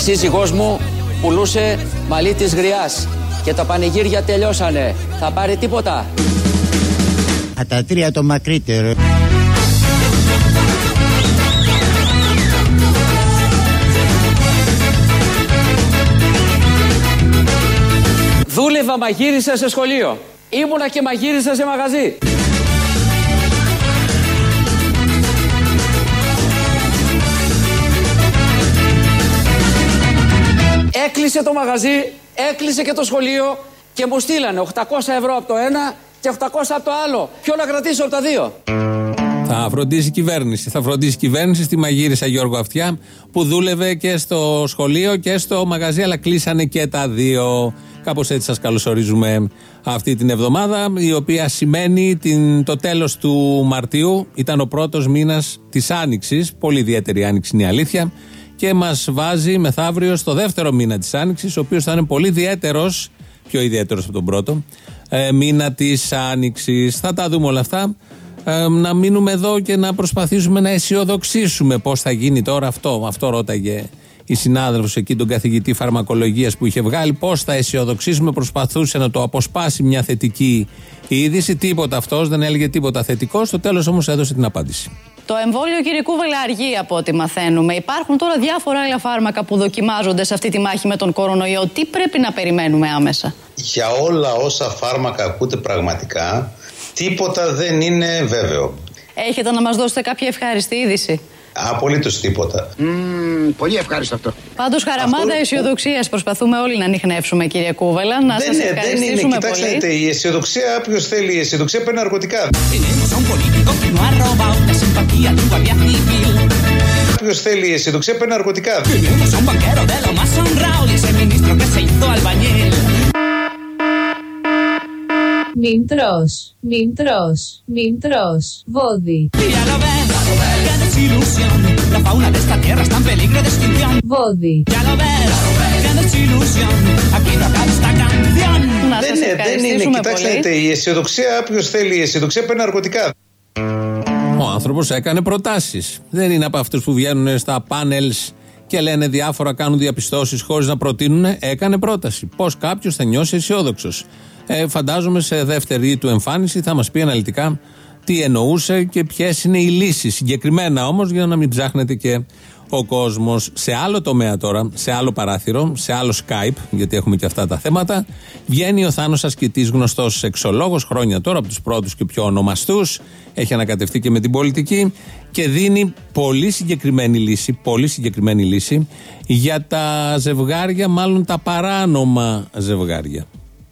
σύζυγός μου πουλούσε μαλλί της γριάς και τα πανηγύρια τελειώσανε. Θα πάρει τίποτα. Α, τα τρία το μακρύτερο. Δούλευα μαγείρισα σε σχολείο. Ήμουνα και μαγείρισα σε μαγαζί. Έκλεισε το μαγαζί, έκλεισε και το σχολείο και μου στείλανε 800 ευρώ από το ένα και 800 από το άλλο. Ποιο να κρατήσω από τα δύο; Θα φροντίσει η κυβέρνηση. Θα φροντίσει η κυβέρνηση στη μαγείρισα Γιώργο Αυτιά που δούλευε και στο σχολείο και στο μαγαζί, αλλά κλείσανε και τα δύο. Κάπως έτσι σας καλωσορίζουμε αυτή την εβδομάδα, η οποία σημαίνει την, το τέλος του Μαρτίου. Ήταν ο πρώτος μήνας της Άνοιξης. Πολύ ιδιαίτερη Άνοιξη είναι η αλήθεια. Και μας βάζει μεθαύριο στο δεύτερο μήνα της Άνοιξης, ο οποίος θα είναι πολύ ιδιαίτερος, πιο ιδιαίτερος από τον πρώτο, ε, μήνα της Άνοιξης. Θα τα δούμε όλα αυτά. Ε, να μείνουμε εδώ και να προσπαθήσουμε να αισιοδοξήσουμε πώς θα γίνει τώρα αυτό. Αυτό ρώταγε η συνάδελφος εκεί, τον καθηγητή φαρμακολογίας που είχε βγάλει. Πώς θα αισιοδοξήσουμε, προσπαθούσε να το αποσπάσει μια θετική είδηση. Τίποτα αυτός, δεν έλεγε τίποτα θετικό. Στο τέλος όμως έδωσε την απάντηση. Το εμβόλιο κύριε Κούβελα αργεί από ό,τι μαθαίνουμε. Υπάρχουν τώρα διάφορα άλλα φάρμακα που δοκιμάζονται σε αυτή τη μάχη με τον κορονοϊό. Τι πρέπει να περιμένουμε άμεσα; Για όλα όσα φάρμακα ακούτε πραγματικά, τίποτα δεν είναι βέβαιο. Έχετε να μας δώσετε κάποια ευχάριστη είδηση; Απολύτως τίποτα. πολύ ευχάριστο αυτό. Πάντως, χαραμάδα αισιοδοξίας προσπαθούμε όλοι να ανοιχνεύσουμε, κύριε Κούβελα. Να σας ευχαριστήσουμε δεν είναι. πολύ. Κοιτάξτε, η αισιοδοξία, ποιο θέλει, η αισιοδοξία παίρνει ναρκωτικά. Ποιο θέλει, η αισιοδοξία παίρνει ναρκωτικά. Μην τρως, μην τρως, μην τρως, βόδι. Βόδι. Να Δεν σας είναι, δεν είναι. ευχαριστήσουμε Κοιτάξτε, πολύ. η αισιοδοξία, ποιος θέλει, η αισιοδοξία παίρνει ναρκωτικά. Ο άνθρωπος έκανε προτάσεις. Δεν είναι από αυτούς που βγαίνουν στα πάνελς και λένε διάφορα, κάνουν διαπιστώσεις χωρίς να προτείνουν. Έκανε πρόταση. Πώς κάποιος θα νιώσει αισιόδοξος. Ε, φαντάζομαι σε δεύτερη του εμφάνιση θα μας πει αναλυτικά τι εννοούσε και ποιες είναι οι λύσεις. Συγκεκριμένα όμως, για να μην ψάχνετε και ο κόσμος. Σε άλλο τομέα τώρα, σε άλλο παράθυρο, σε άλλο Skype, γιατί έχουμε και αυτά τα θέματα, βγαίνει ο Θάνος Ασκητής, γνωστός εξολόγο, χρόνια τώρα, από τους πρώτους και πιο ονομαστούς. Έχει ανακατευτεί και με την πολιτική και δίνει πολύ συγκεκριμένη λύση, πολύ συγκεκριμένη λύση για τα ζευγάρια, μάλλον τα παράνομα ζευγάρια.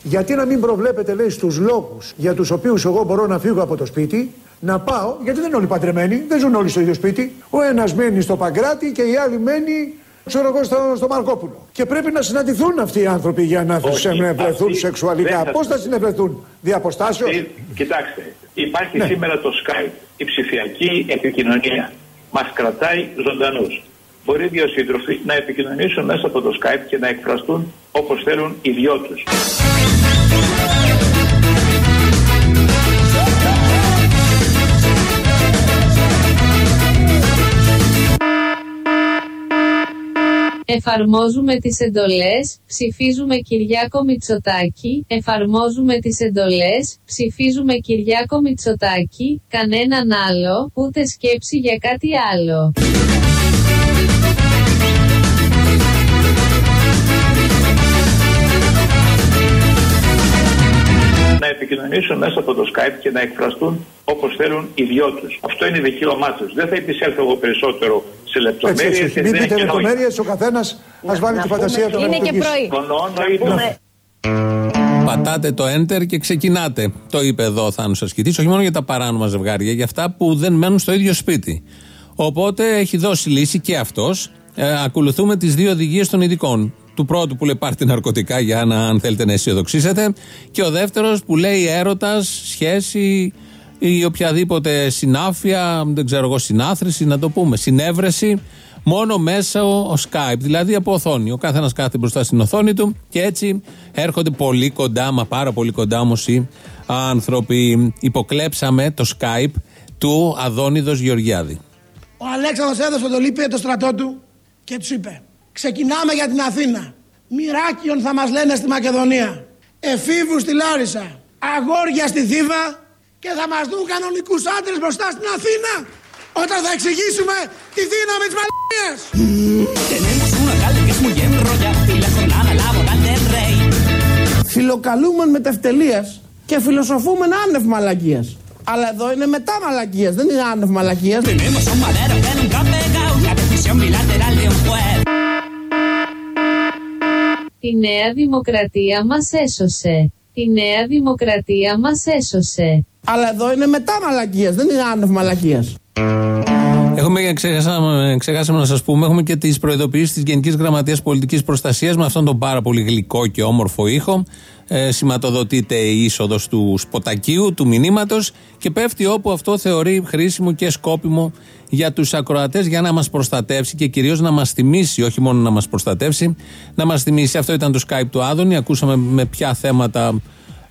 Γιατί να μην προβλέπετε, λέει, στους λόγους για τους οποίους εγώ μπορώ να φύγω από το σπίτι, να πάω, γιατί δεν είναι όλοι παντρεμένοι, δεν ζουν όλοι στο ίδιο σπίτι. Ο ένας μένει στο Παγκράτη και η άλλη μένει, ξέρω εγώ, στο, στο Μαρκόπουλο. Και πρέπει να συναντηθούν αυτοί οι άνθρωποι για να Όχι, συνευρεθούν αυτοί σεξουαλικά. δεν θα- Πώς θα συνευρεθούν, διαποστάσεως; Ε, Κοιτάξτε, υπάρχει Ναι. σήμερα το Skype, η ψηφιακή επικοινωνία. Μας κρατάει ζωντανούς. Μπορεί οι δύο σύντροφοι να επικοινωνήσουν μέσα από το Skype και να εκφραστούν όπως θέλουν οι δυο τους. Εφαρμόζουμε τις εντολές, ψηφίζουμε Κυριάκο Μητσοτάκη, εφαρμόζουμε τις εντολές, ψηφίζουμε Κυριάκο Μητσοτάκη, κανέναν άλλο, ούτε σκέψη για κάτι άλλο. Να επικοινωνήσουν μέσα από το Skype και να εκφραστούν όπως θέλουν οι δυο τους. Αυτό είναι δικαίωμά τους. Δεν θα επισέλθω εγώ περισσότερο σε Έτσι, λεπτομέρειες. έτσι, όχι. Μην πείτε λεπτομέρειες, ο καθένας ας βάλει τη φαντασία του να Είναι και λειτουργήσει. πρωί. Πατάτε το enter και ξεκινάτε. Το είπε εδώ ο Θάνος Ασκητής, όχι μόνο για τα παράνομα ζευγάρια, για αυτά που δεν μένουν στο ίδιο σπίτι. Οπότε έχει δώσει λύση και αυτός. Ε, ακολουθούμε τις δύο οδηγίες των ειδικών. Του πρώτου που λέει πάρτε ναρκωτικά για να αν θέλετε να αισιοδοξήσετε. Και ο δεύτερος που λέει έρωτας, σχέση ή οποιαδήποτε συνάφεια, δεν ξέρω εγώ, συνάθρηση, να το πούμε, συνέβρεση, μόνο μέσα ο, ο Skype, δηλαδή από οθόνη. Ο καθένας κάθεται μπροστά στην οθόνη του και έτσι έρχονται πολύ κοντά, μα πάρα πολύ κοντά όμως οι άνθρωποι. Υποκλέψαμε το Skype του Αδόνιδος Γεωργιάδη. Ο Αλέξανδρος έδωσε το λίπη το στρατό του και τους είπε Ξεκινάμε για την Αθήνα. Μοιράκιον θα μας λένε στη Μακεδονία. Εφήβους στη Λάρισα. Αγόρια στη Θήβα. Και θα μας δουν κανονικούς άντρες μπροστά στην Αθήνα. Όταν θα εξηγήσουμε τη δύναμη της μαλακίας. Φιλοκαλούμεν με τευτελείας και φιλοσοφούμεν άνευ μαλακίας. Αλλά εδώ είναι μετά μαλακίας, δεν είναι άνευ μαλακίας. Η Νέα Δημοκρατία μας έσωσε. Η Νέα Δημοκρατία μας έσωσε. Αλλά εδώ είναι μετά μαλακίας, δεν είναι άνευ μαλακίας. Έχουμε, ξεχάσαμε, ξεχάσαμε να σας πούμε, έχουμε και τις προειδοποιήσεις της Γενικής Γραμματείας Πολιτικής Προστασίας με αυτόν τον πάρα πολύ γλυκό και όμορφο ήχο. Ε, σηματοδοτείται η είσοδος του σποτακίου, του μηνύματος και πέφτει όπου αυτό θεωρεί χρήσιμο και σκόπιμο για τους ακροατές για να μας προστατεύσει και κυρίως να μας θυμίσει, όχι μόνο να μας προστατεύσει, να μας θυμίσει. Αυτό ήταν το Skype του Άδωνη. Ακούσαμε με ποια θέματα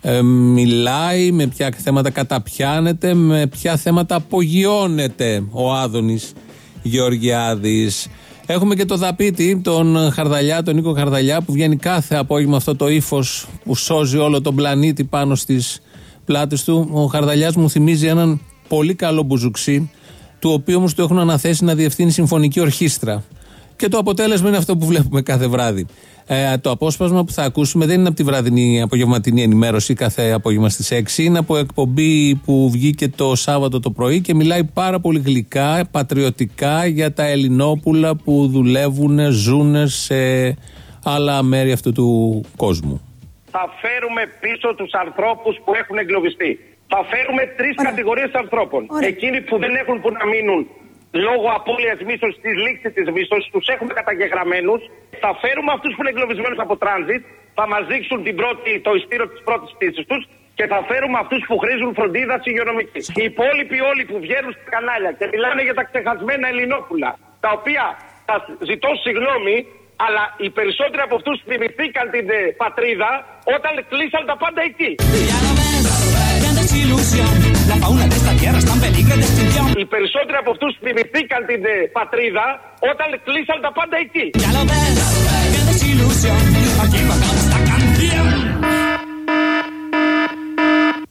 ε, μιλάει, με ποια θέματα καταπιάνεται, με ποια θέματα απογειώνεται ο Άδωνης Γεωργιάδης. Έχουμε και το δαπίτη, τον Χαρδαλιά, τον Νίκο Χαρδαλιά, που βγαίνει κάθε απόγευμα αυτό το ύφος που σώζει όλο τον πλανήτη πάνω στις πλάτες του. Ο Χαρδαλιάς μου θυμίζει έναν πολύ καλό μπουζουξί, του οποίου όμως του έχουν αναθέσει να διευθύνει συμφωνική ορχήστρα. Και το αποτέλεσμα είναι αυτό που βλέπουμε κάθε βράδυ. Ε, το απόσπασμα που θα ακούσουμε δεν είναι από τη βραδινή απογευματινή ενημέρωση κάθε απόγευμα στις 6. Είναι από εκπομπή που βγήκε το Σάββατο το πρωί και μιλάει πάρα πολύ γλυκά, πατριωτικά για τα Ελληνόπουλα που δουλεύουν, ζουν σε άλλα μέρη αυτού του κόσμου. Θα φέρουμε πίσω τους ανθρώπους που έχουν εγκλωβιστεί. Θα φέρουμε τρεις κατηγορίες ανθρώπων. Εκείνοι που δεν έχουν που να μείνουν λόγω απώλειας μίσθωση της λήξης της μίσθωση, τους έχουμε καταγεγραμμένους. Θα φέρουμε αυτούς που είναι εγκλωβισμένους από τράνζιτ, θα μας δείξουν την πρώτη, το ειστήριο της πρώτης πτήσης τους και θα φέρουμε αυτούς που χρήζουν φροντίδας υγειονομικής. Οι υπόλοιποι όλοι που βγαίνουν στα κανάλια και μιλάνε για τα ξεχασμένα Ελληνόπουλα, τα οποία θα ζητώ συγγνώμη, αλλά οι περισσότεροι από αυτούς θυμηθήκαν την ε, πατρίδα όταν κλείσαν τα πάντα εκεί. Οι περισσότεροι από αυτούς θυμηθήκαν την ε, πατρίδα όταν κλείσαν τα πάντα εκεί.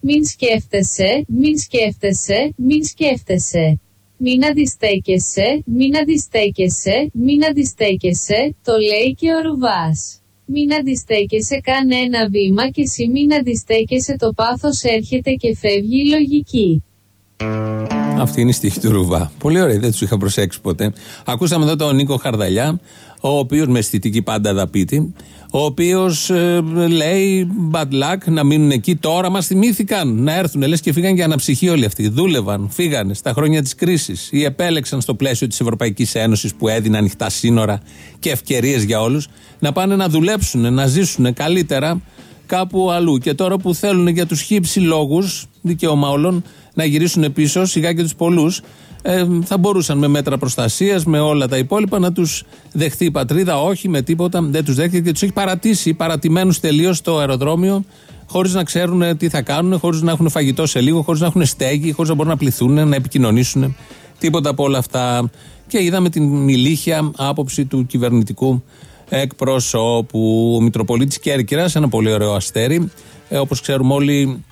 Μην σκέφτεσαι, μην σκέφτεσαι, μην σκέφτεσαι. Μην αντιστέκεσαι, μην αντιστέκεσαι, μην αντιστέκεσαι, το λέει και ο Ρουβάς. Μην αντιστέκεσαι καν ένα βήμα και εσύ μην αντιστέκεσαι το πάθος έρχεται και φεύγει η λογική. Αυτή είναι η στίχη του Ρουβά. Πολύ ωραία, δεν τους είχα προσέξει ποτέ. Ακούσαμε εδώ τον Νίκο Χαρδαλιά, ο οποίος με αισθητική πάντα δαπίτη, ο οποίος ε, λέει bad luck να μείνουν εκεί. Τώρα μας θυμήθηκαν να έρθουν. Λες και φύγαν για αναψυχή όλοι αυτοί. Δούλευαν, φύγανε στα χρόνια της κρίσης ή επέλεξαν στο πλαίσιο της Ευρωπαϊκής Ένωσης που έδινε ανοιχτά σύνορα και ευκαιρίες για όλους να πάνε να δουλέψουν, να ζήσουν καλύτερα κάπου αλλού. Και τώρα που θέλουν για τους χύψη λόγους, δικαίωμα όλων, να γυρίσουν πίσω, σιγά και τους πολλούς, ε, θα μπορούσαν με μέτρα προστασίας, με όλα τα υπόλοιπα να τους δεχτεί η πατρίδα. Όχι με τίποτα, δεν τους δέχεται και τους έχει παρατήσει, παρατημένους τελείως στο αεροδρόμιο, χωρίς να ξέρουν τι θα κάνουν, χωρίς να έχουν φαγητό σε λίγο, χωρίς να έχουν στέγη, χωρίς να μπορούν να πληθούν, να επικοινωνήσουν. Τίποτα από όλα αυτά. Και είδαμε την ηλίχια άποψη του κυβερνητικού εκπροσώπου. Ο Μητροπολίτης Κέρκυρας, ένα πολύ ωραίο αστέρι. Ε, Όπως ξέρουμε όλοι,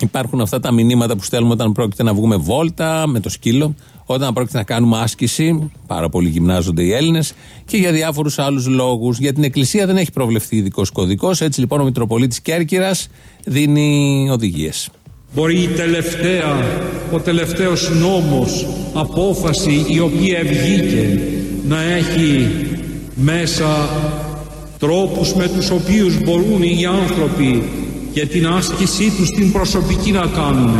υπάρχουν αυτά τα μηνύματα που στέλνουμε όταν πρόκειται να βγούμε βόλτα με το σκύλο, όταν πρόκειται να κάνουμε άσκηση. Πάρα πολύ γυμνάζονται οι Έλληνες και για διάφορους άλλους λόγους. Για την Εκκλησία δεν έχει προβλεφθεί ειδικός κωδικός. Έτσι λοιπόν ο Μητροπολίτης Κέρκυρας δίνει οδηγίες. Μπορεί η τελευταία, ο τελευταίος νόμος, απόφαση η οποία βγήκε να έχει μέσα τρόπους με τους οποίους μπορούν οι άνθρωποι για την άσκησή τους την προσωπική να κάνουν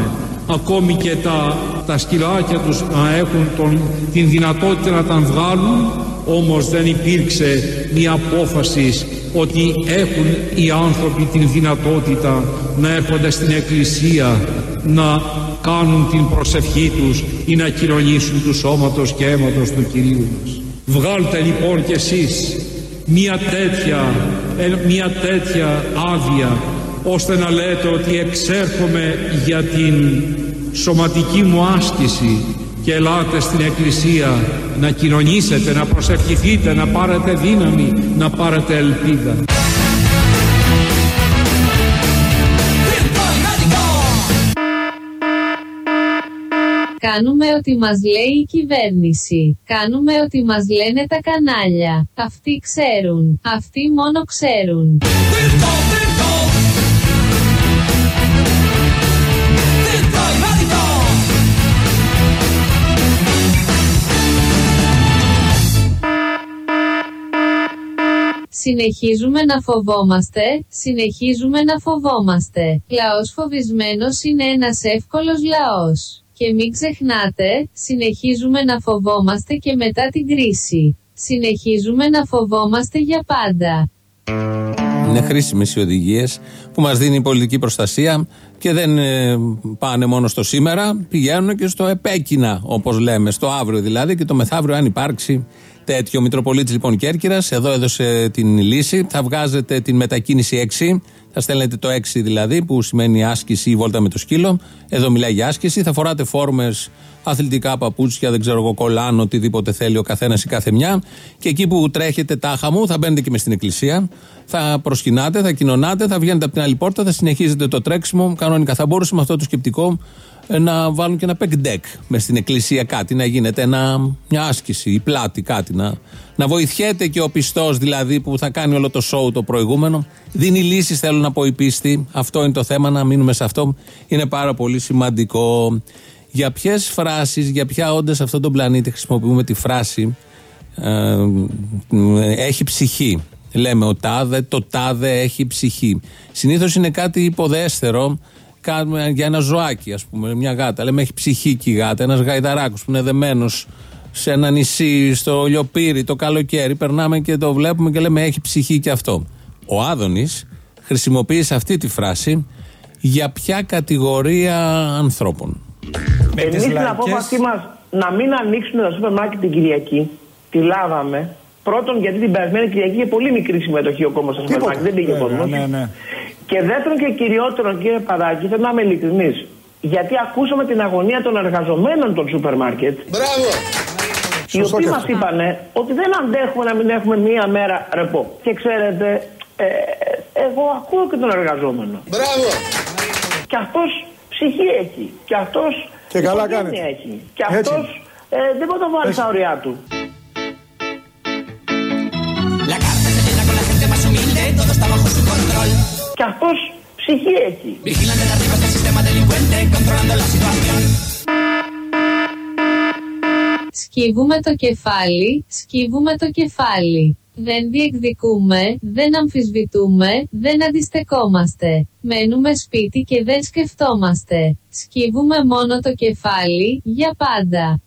ακόμη και τα, τα σκυλάκια τους να έχουν τον, την δυνατότητα να τα βγάλουν όμως δεν υπήρξε μια απόφαση ότι έχουν οι άνθρωποι την δυνατότητα να έρχονται στην εκκλησία να κάνουν την προσευχή τους ή να κοινωνήσουν του σώματος και αίματος του Κυρίου μας. Βγάλτε λοιπόν κι εσείς μια τέτοια, ε, μια τέτοια άδεια ώστε να λέτε ότι εξέρχομαι για την σωματική μου άσκηση και ελάτε στην Εκκλησία να κοινωνήσετε, να προσευχηθείτε, να πάρετε δύναμη, να πάρετε ελπίδα. Κάνουμε ό,τι μας λέει η κυβέρνηση. Κάνουμε ό,τι μας λένε τα κανάλια. Αυτοί ξέρουν. Αυτοί μόνο ξέρουν. Συνεχίζουμε να φοβόμαστε, συνεχίζουμε να φοβόμαστε. Λαός φοβισμένος είναι ένας εύκολος λαός. Και μην ξεχνάτε, συνεχίζουμε να φοβόμαστε και μετά την κρίση. Συνεχίζουμε να φοβόμαστε για πάντα. Είναι χρήσιμες οι οδηγίες που μας δίνει η πολιτική προστασία και δεν ε, πάνε μόνο στο σήμερα, πηγαίνουν και στο επέκεινα, όπως λέμε, στο αύριο δηλαδή και το μεθαύριο, αν υπάρξει τέτοιο. Μητροπολίτης λοιπόν Κέρκυρας, εδώ έδωσε την λύση. Θα βγάζετε την μετακίνηση 6, θα στέλνετε το 6 δηλαδή, που σημαίνει άσκηση ή βόλτα με το σκύλο. Εδώ μιλάει για άσκηση. Θα φοράτε φόρμες, αθλητικά παπούτσια, δεν ξέρω εγώ, κολάν, οτιδήποτε θέλει ο καθένας ή κάθε μια. Και εκεί που τρέχετε τάχα μου, θα μπαίνετε και μες στην εκκλησία. Θα προσκυνάτε, θα κοινωνάτε, θα βγαίνετε από την άλλη πόρτα, θα συνεχίζετε το τρέξιμο. Κανονικά θα μπορούσε με αυτό το σκεπτικό ε, να βάλουν και ένα πεκντέκ μες στην εκκλησία κάτι, να γίνεται ένα, μια άσκηση, η πλάτη κάτι, να, να βοηθιέται και ο πιστός δηλαδή που θα κάνει όλο το σοου το προηγούμενο. Δίνει λύσεις, θέλω να πω η πίστη. Αυτό είναι το θέμα, να μείνουμε σε αυτό. Είναι πάρα πολύ σημαντικό. Για ποιες φράσεις, για ποια όντα σε αυτόν τον πλανήτη χρησιμοποιούμε τη φράση ε, έχει ψυχή. Λέμε ο τάδε, το τάδε έχει ψυχή. Συνήθως είναι κάτι υποδέστερο κάνουμε για ένα ζωάκι, ας πούμε, μια γάτα. Λέμε έχει ψυχή και η γάτα. Ένας γαϊδαράκος που είναι δεμένος σε ένα νησί, στο λιοπύρι, το καλοκαίρι. Περνάμε και το βλέπουμε και λέμε έχει ψυχή και αυτό. Ο Άδωνης χρησιμοποίησε αυτή τη φράση για ποια κατηγορία ανθρώπων. Εμείς στην απόφασή μας να μην ανοίξουμε τα σούπερ μάρκετ την Κυριακή, τη λάβαμε. Πρώτον, γιατί την περασμένη Κυριακή είχε πολύ μικρή συμμετοχή ο κόμμα στο σούπερ μάρκετ, δεν πήγε κόσμος. Ναι, ναι. Και δεύτερον και κυριότερον, κύριε Παδάκη, θέλω να είμαι ειλικρινής. Γιατί ακούσαμε την αγωνία των εργαζομένων των σούπερ μάρκετ. Μπράβο! Οι οποίοι μας είπαν ότι δεν αντέχουμε να μην έχουμε μία μέρα ρεπό. Και ξέρετε, ε, εγώ ακούω και τον εργαζόμενο. Μπράβο! Και αυτός ψυχή έχει. Και αυτός και καλά κάνει. Έχει. Και αυτός ε, δεν μπορεί να βάλει στα ωριά του. Και αυτό ψυχή έχει. Σκύβουμε το κεφάλι, σκύβουμε το κεφάλι. Δεν διεκδικούμε, δεν αμφισβητούμε, δεν αντιστεκόμαστε. Μένουμε σπίτι και δεν σκεφτόμαστε. Σκύβουμε μόνο το κεφάλι, για πάντα.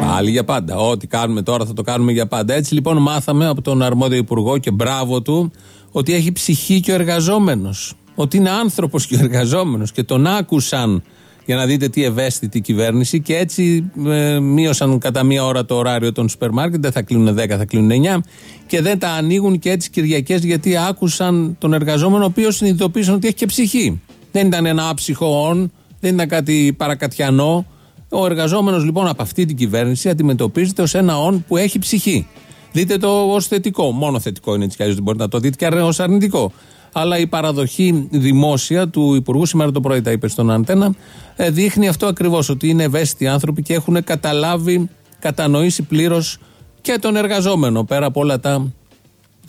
Πάλι για πάντα. Ό,τι κάνουμε τώρα θα το κάνουμε για πάντα. Έτσι λοιπόν μάθαμε από τον αρμόδιο υπουργό και μπράβο του ότι έχει ψυχή και ο εργαζόμενος. Ότι είναι άνθρωπος και ο εργαζόμενος. Και τον άκουσαν για να δείτε τι ευαίσθητη κυβέρνηση και έτσι ε, μείωσαν κατά μία ώρα το ωράριο των σούπερ μάρκετ. Δεν θα κλείνουν 10, θα κλείνουν 9 και δεν τα ανοίγουν και έτσι Κυριακές γιατί άκουσαν τον εργαζόμενο ο οποίος συνειδητοποίησαν ότι έχει και ψυχή. Δεν ήταν ένα άψυχο όν, δεν ήταν κάτι παρακατιανό. Ο εργαζόμενος λοιπόν από αυτή την κυβέρνηση αντιμετωπίζεται ως ένα όν που έχει ψυχή. Δείτε το ως θετικό. Μόνο θετικό είναι έτσι κι αλλιώς. Δεν μπορείτε να το δείτε και ως αρνητικό. Αλλά η παραδοχή δημόσια του Υπουργού, σήμερα το πρωί τα είπε στον Αντένα, ε, δείχνει αυτό ακριβώς. Ότι είναι ευαίσθητοι άνθρωποι και έχουν καταλάβει, κατανοήσει πλήρως και τον εργαζόμενο πέρα από όλα τα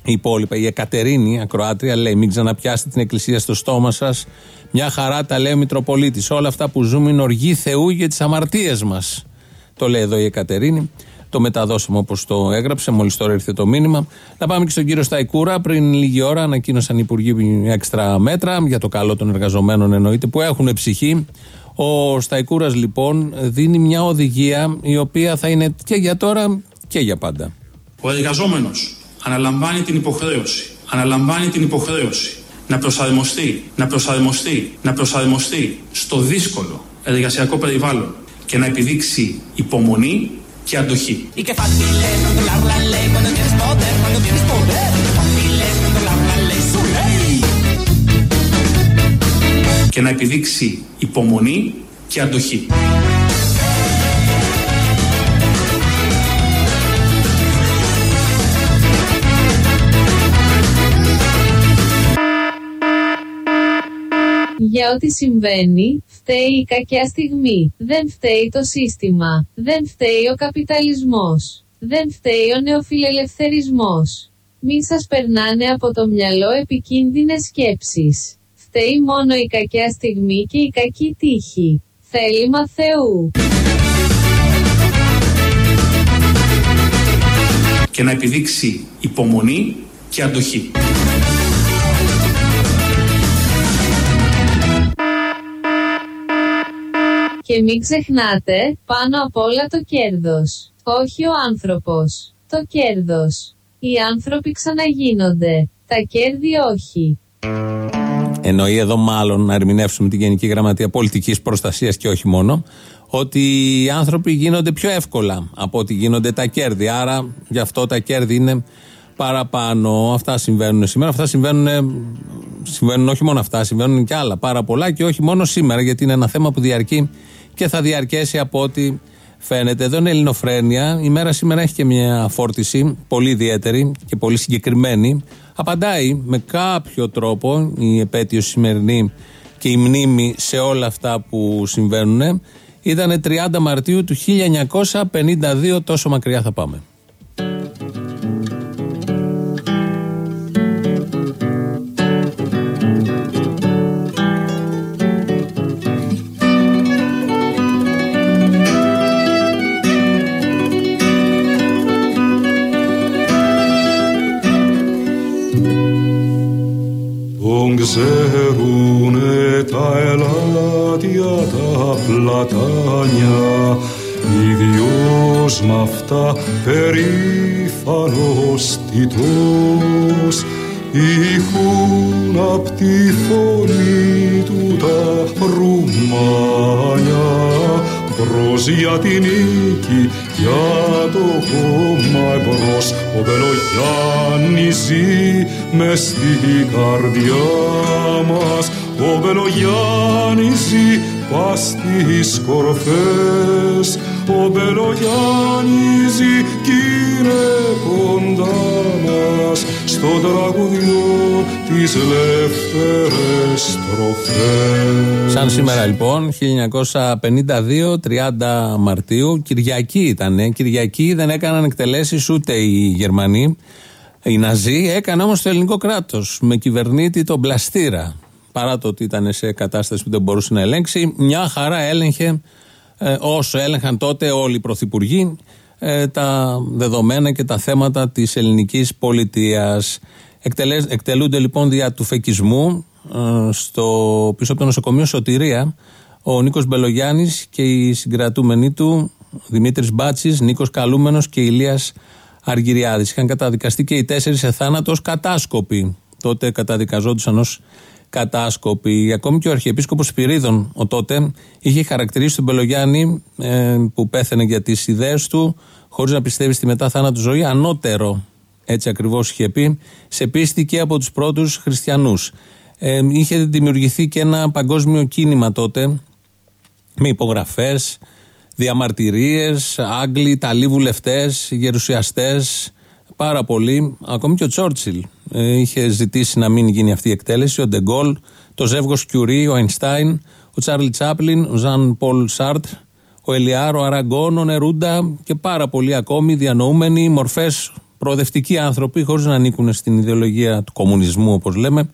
υπόλοιπα. Η Εκατερίνη, ακροάτρια, λέει: Μην ξαναπιάσετε την εκκλησία στο στόμα σας. Μια χαρά τα λέει ο Μητροπολίτης. Όλα αυτά που ζούμε είναι οργή Θεού για τις αμαρτίες μας. Το λέει εδώ η Εκατερίνη. Το μεταδώσαμε όπως το έγραψε, μόλις τώρα ήρθε το μήνυμα. Να πάμε και στον κύριο Σταϊκούρα. Πριν λίγη ώρα ανακοίνωσαν οι υπουργοί έξτρα μέτρα για το καλό των εργαζομένων εννοείται που έχουν ψυχή. Ο Σταϊκούρας λοιπόν δίνει μια οδηγία η οποία θα είναι και για τώρα και για πάντα. Ο εργαζόμενος αναλαμβάνει την υποχρέωση, αναλαμβάνει την υποχρέωση να προσαρμοστεί, να προσαρμοστεί, να προσαρμοστεί στο δύσκολο εργασιακό περιβάλλον και να επιδείξει υπομονή και αντοχή. Και να επιδείξει υπομονή και αντοχή. Για ό,τι συμβαίνει, φταίει η κακιά στιγμή. Δεν φταίει το σύστημα. Δεν φταίει ο καπιταλισμός. Δεν φταίει ο νεοφιλελευθερισμός. Μη σας περνάνε από το μυαλό επικίνδυνες σκέψεις. Φταίει μόνο η κακιά στιγμή και η κακή τύχη. Θέλημα Θεού. Και να επιδείξει υπομονή και αντοχή. Και μην ξεχνάτε, πάνω απ' όλα το κέρδος. Όχι ο άνθρωπος. Το κέρδος. Οι άνθρωποι ξαναγίνονται. Τα κέρδη όχι. Εννοεί εδώ μάλλον να ερμηνεύσουμε την Γενική Γραμματεία Πολιτικής Προστασίας και όχι μόνο, ότι οι άνθρωποι γίνονται πιο εύκολα από ότι γίνονται τα κέρδη. Άρα γι' αυτό τα κέρδη είναι παραπάνω. Αυτά συμβαίνουν σήμερα. Αυτά συμβαίνουν, συμβαίνουν όχι μόνο αυτά, συμβαίνουν και άλλα πάρα πολλά και όχι μόνο σήμερα, γιατί είναι ένα θέμα που διαρκεί και θα διαρκέσει από ό,τι φαίνεται. Εδώ είναι Ελληνοφρένια. Η μέρα σήμερα έχει και μια φόρτιση πολύ ιδιαίτερη και πολύ συγκεκριμένη. Απαντάει με κάποιο τρόπο η επέτειος σημερινή και η μνήμη σε όλα αυτά που συμβαίνουν. Ήταν 30 Μαρτίου του 1952, τόσο μακριά θα πάμε. Ξέρουνε τα ελάτια τα πλατάνια ίδιος μ' αυτά περήφανος τιτός ήχουν απ' τη φωνή του τα ρουμάνια μπρος για την νίκη, για το κόμμα εμπρός. Ο Μπελογιάννης ζει μες στη καρδιά μας ο Μπελογιάννης ζει πας στις κορφές. Ο Μπελογιάννης ζει κι είναι κοντά μας στο τραγουδιό τις ελεύθερες τροφές Σαν σήμερα λοιπόν 1952 30 Μαρτίου Κυριακή ήταν Κυριακή δεν έκαναν εκτελέσεις ούτε οι Γερμανοί. Οι Ναζί έκανε όμως το ελληνικό κράτος με κυβερνήτη τον Πλαστήρα παρά το ότι ήταν σε κατάσταση που δεν μπορούσε να ελέγξει μια χαρά έλεγχε ε, όσο έλεγχαν τότε όλοι οι πρωθυπουργοί ε, τα δεδομένα και τα θέματα της ελληνικής πολιτείας. εκτελούνται λοιπόν δια του φεκισμού ε, στο, πίσω από το νοσοκομείο Σωτηρία ο Νίκος Μπελογιάννης και οι συγκρατούμενοι του Δημήτρης Μπάτσης, Νίκος Καλούμενος και Ηλίας Αργυριάδης. Είχαν καταδικαστεί και οι τέσσερις σε θάνατο ως κατάσκοποι. Τότε καταδικαζόντουσαν ως κατάσκοποι. Ακόμη και ο Αρχιεπίσκοπος Σπυρίδων ο τότε είχε χαρακτηρίσει τον Μπελογιάννη ε, που πέθανε για τις ιδέες του χωρίς να πιστεύει στη μετά θάνατο ζωή ανώτερο έτσι ακριβώς είχε πει σε πίστη και από τους πρώτους χριστιανούς. Ε, είχε δημιουργηθεί και ένα παγκόσμιο κίνημα τότε με υπογραφές, διαμαρτυρίες, Άγγλοι, Ιταλοί βουλευτές, γερουσιαστές, πάρα πολλοί. Ακόμη και ο Τσόρτσιλ ε, είχε ζητήσει να μην γίνει αυτή η εκτέλεση, ο Ντεγκόλ, το ζεύγος Κιουρί, ο Αϊνστάιν, ο Τσάρλι Τσάπλιν, ο Ζαν Πολ Σάρτ, ο Ελιάρο, ο Αραγκόν, ο Νερούντα και πάρα πολλοί ακόμη διανοούμενοι, μορφές προοδευτικοί άνθρωποι, χωρίς να ανήκουν στην ιδεολογία του κομμουνισμού, όπως λέμε,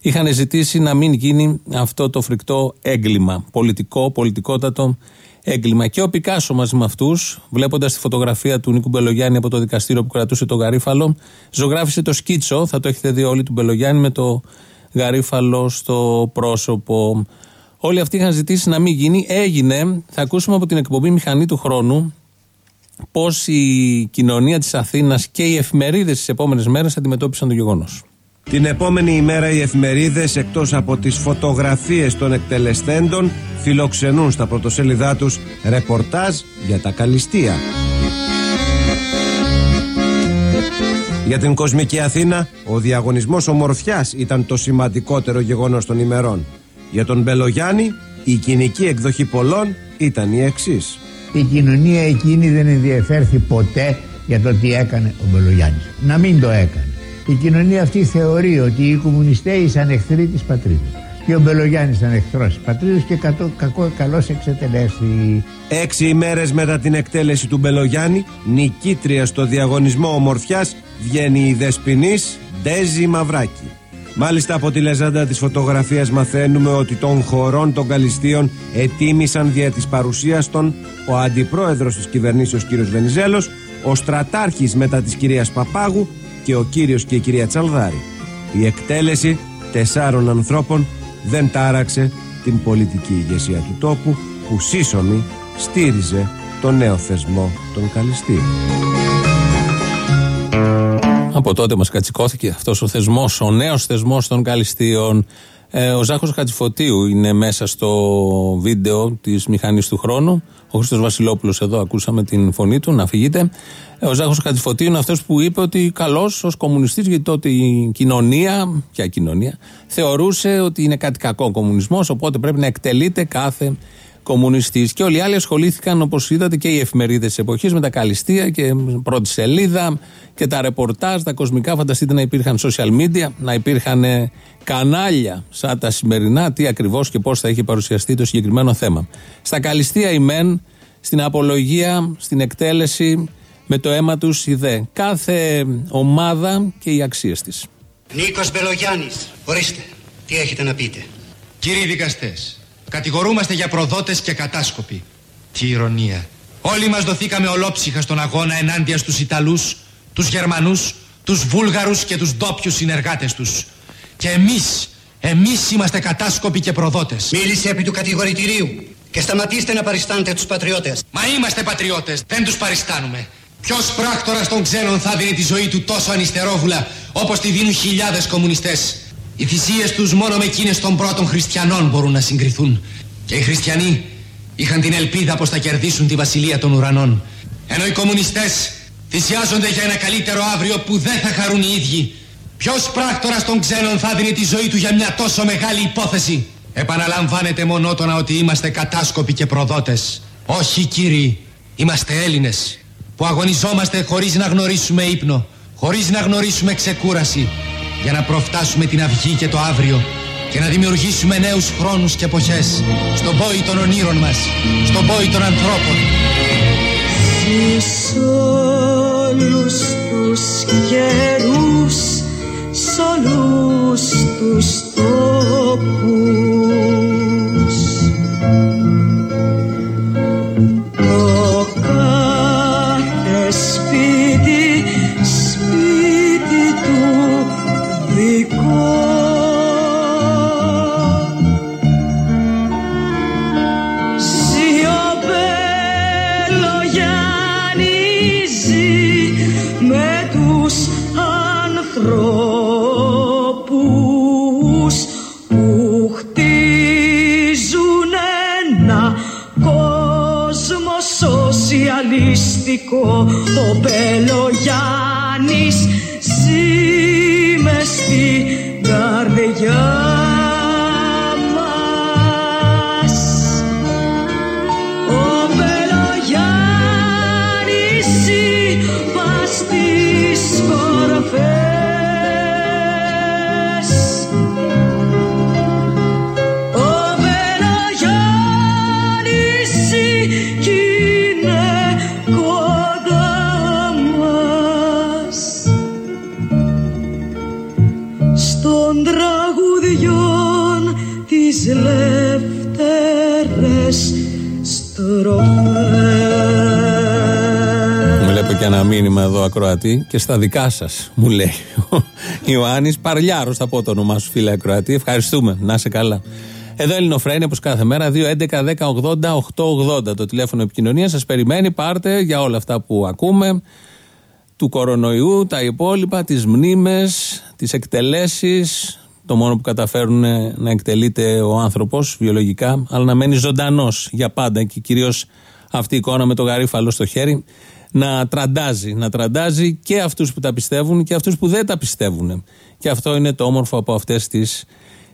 είχαν ζητήσει να μην γίνει αυτό το φρικτό έγκλημα. Πολιτικό, πολιτικότατο έγκλημα. Και ο Πικάσο μαζί με αυτούς, βλέποντας τη φωτογραφία του Νίκου Μπελογιάννη από το δικαστήριο που κρατούσε το γαρίφαλο, ζωγράφησε το σκίτσο, θα το έχετε δει όλοι του Μπελογιάννη, με το γαρίφαλο στο πρόσωπο. Όλοι αυτοί είχαν ζητήσει να μην γίνει. Έγινε. Θα ακούσουμε από την εκπομπή Μηχανή του Χρόνου πώς η κοινωνία της Αθήνας και οι εφημερίδες τις επόμενες μέρες αντιμετώπισαν το γεγονός. Την επόμενη ημέρα οι εφημερίδες εκτός από τις φωτογραφίες των εκτελεστέντων φιλοξενούν στα πρωτοσέλιδά τους ρεπορτάζ για τα καλυστία. Για την κοσμική Αθήνα, ο διαγωνισμός ομορφιάς ήταν το σημαντικότερο γεγονός των ημερών. Για τον Μπελογιάννη, η κοινική εκδοχή πολλών ήταν η εξής. Η κοινωνία εκείνη δεν ενδιαφέρθη ποτέ για το τι έκανε ο Μπελογιάννης. Να μην το έκανε. Η κοινωνία αυτή θεωρεί ότι οι κομμουνιστές ήσαν εχθροί της πατρίδας. Και ο Μπελογιάννης ήταν εχθρός της πατρίδας και κατώ, κακό, καλώς εξετελέσει. Έξι ημέρες μετά την εκτέλεση του Μπελογιάννη, νικήτρια στο διαγωνισμό ομορφιάς, βγαίνει η Δεσποινής Ντέζη Μαυράκη. Μάλιστα από τη λεζάντα της φωτογραφίας μαθαίνουμε ότι των χωρών των Καλιστίων ετοίμησαν δια της παρουσίας των ο αντιπρόεδρος της κυβερνήσεως κ. Βενιζέλος, ο στρατάρχης μετά της κυρίας Παπάγου και ο κύριος και η κυρία Τσαλδάρη. Η εκτέλεση τεσσάρων ανθρώπων δεν τάραξε την πολιτική ηγεσία του τόπου που σύσσωμη στήριζε τον νέο θεσμό των Καλιστίων. Από τότε μας κατσικώθηκε αυτός ο θεσμός, ο νέος θεσμός των Καλιστίων. Ε, ο Ζάχος Χατζηφωτίου είναι μέσα στο βίντεο της Μηχανής του Χρόνου. Ο Χρήστος Βασιλόπουλος εδώ, ακούσαμε την φωνή του, να φύγετε. Ε, ο Ζάχος Χατζηφωτίου είναι αυτός που είπε ότι καλώ ως κομμουνιστής, γιατί τότε η κοινωνία, ποια κοινωνία, θεωρούσε ότι είναι κάτι κακό ο κομμουνισμός, οπότε πρέπει να εκτελείται κάθε κομμουνιστής. Και όλοι οι άλλοι ασχολήθηκαν, όπως είδατε, και οι εφημερίδες της εποχής με τα καλυστία και πρώτη σελίδα και τα ρεπορτάζ, τα κοσμικά. Φανταστείτε να υπήρχαν social media, να υπήρχαν ε, κανάλια σαν τα σημερινά, τι ακριβώς και πώς θα είχε παρουσιαστεί το συγκεκριμένο θέμα. Στα καλυστία η ΜΕΝ, στην απολογία, στην εκτέλεση, με το αίμα τους η ΔΕ. Κάθε ομάδα και οι αξίες της. Νίκος Μπελογιάννης, ορίστε, τι έχετε να πείτε; Κύριοι δικαστές, Κατηγορούμαστε για προδότες και κατάσκοποι. Τι ηρωνία. Όλοι μας δοθήκαμε ολόψυχα στον αγώνα ενάντια στους Ιταλούς, τους Γερμανούς, τους Βούλγαρους και τους ντόπιους συνεργάτες τους. Και εμείς, εμείς είμαστε κατάσκοποι και προδότες. Μίλησε επί του κατηγορητηρίου και σταματήστε να παριστάνετε τους πατριώτες. Μα είμαστε πατριώτες, δεν τους παριστάνουμε. Ποιος πράκτορας των ξένων θα δίνει τη ζωή του τόσο ανιστερόβουλα όπως τη δίνουν χιλιάδες κομμουνιστές; Οι θυσίες τους μόνο με εκείνες των πρώτων χριστιανών μπορούν να συγκριθούν. Και οι χριστιανοί είχαν την ελπίδα πως θα κερδίσουν τη βασιλεία των ουρανών. Ενώ οι κομμουνιστές θυσιάζονται για ένα καλύτερο αύριο που δεν θα χαρούν οι ίδιοι. Ποιος πράκτορας των ξένων θα δίνει τη ζωή του για μια τόσο μεγάλη υπόθεση; Επαναλαμβάνεται μονότονα ότι είμαστε κατάσκοποι και προδότες. Όχι κύριοι, είμαστε Έλληνες που αγωνιζόμαστε χωρίς να γνωρίσουμε ύπνο, χωρίς να γνωρίσουμε ξεκούραση, για να προφτάσουμε την αυγή και το αύριο και να δημιουργήσουμε νέους χρόνους και εποχές στον πόη των ονείρων μας, στον πόη των ανθρώπων. Σ' όλους τους καιρούς, σ' όλους τους τόπους σοσιαλιστικό ο Μπελογιάννης ζει μες στην καρδιά μήνυμα εδώ ακροατή και στα δικά σας, μου λέει ο Ιωάννης Παρλιάρος. Θα πω το όνομά σου, φίλε ακροατή. Ευχαριστούμε. Να είσαι καλά. Εδώ Ελληνοφρένια, όπως κάθε μέρα, 2.11.10.80.880 το τηλέφωνο επικοινωνίας. Σας περιμένει. Πάρτε για όλα αυτά που ακούμε του κορονοϊού, τα υπόλοιπα, τις μνήμες, τις εκτελέσεις. Το μόνο που καταφέρουν να εκτελείται ο άνθρωπος βιολογικά, αλλά να μένει ζωντανός για πάντα και κυρίως αυτή η εικόνα με το γαρίφαλο στο χέρι να τραντάζει. Να τραντάζει και αυτούς που τα πιστεύουν και αυτούς που δεν τα πιστεύουν. Και αυτό είναι το όμορφο από αυτές τις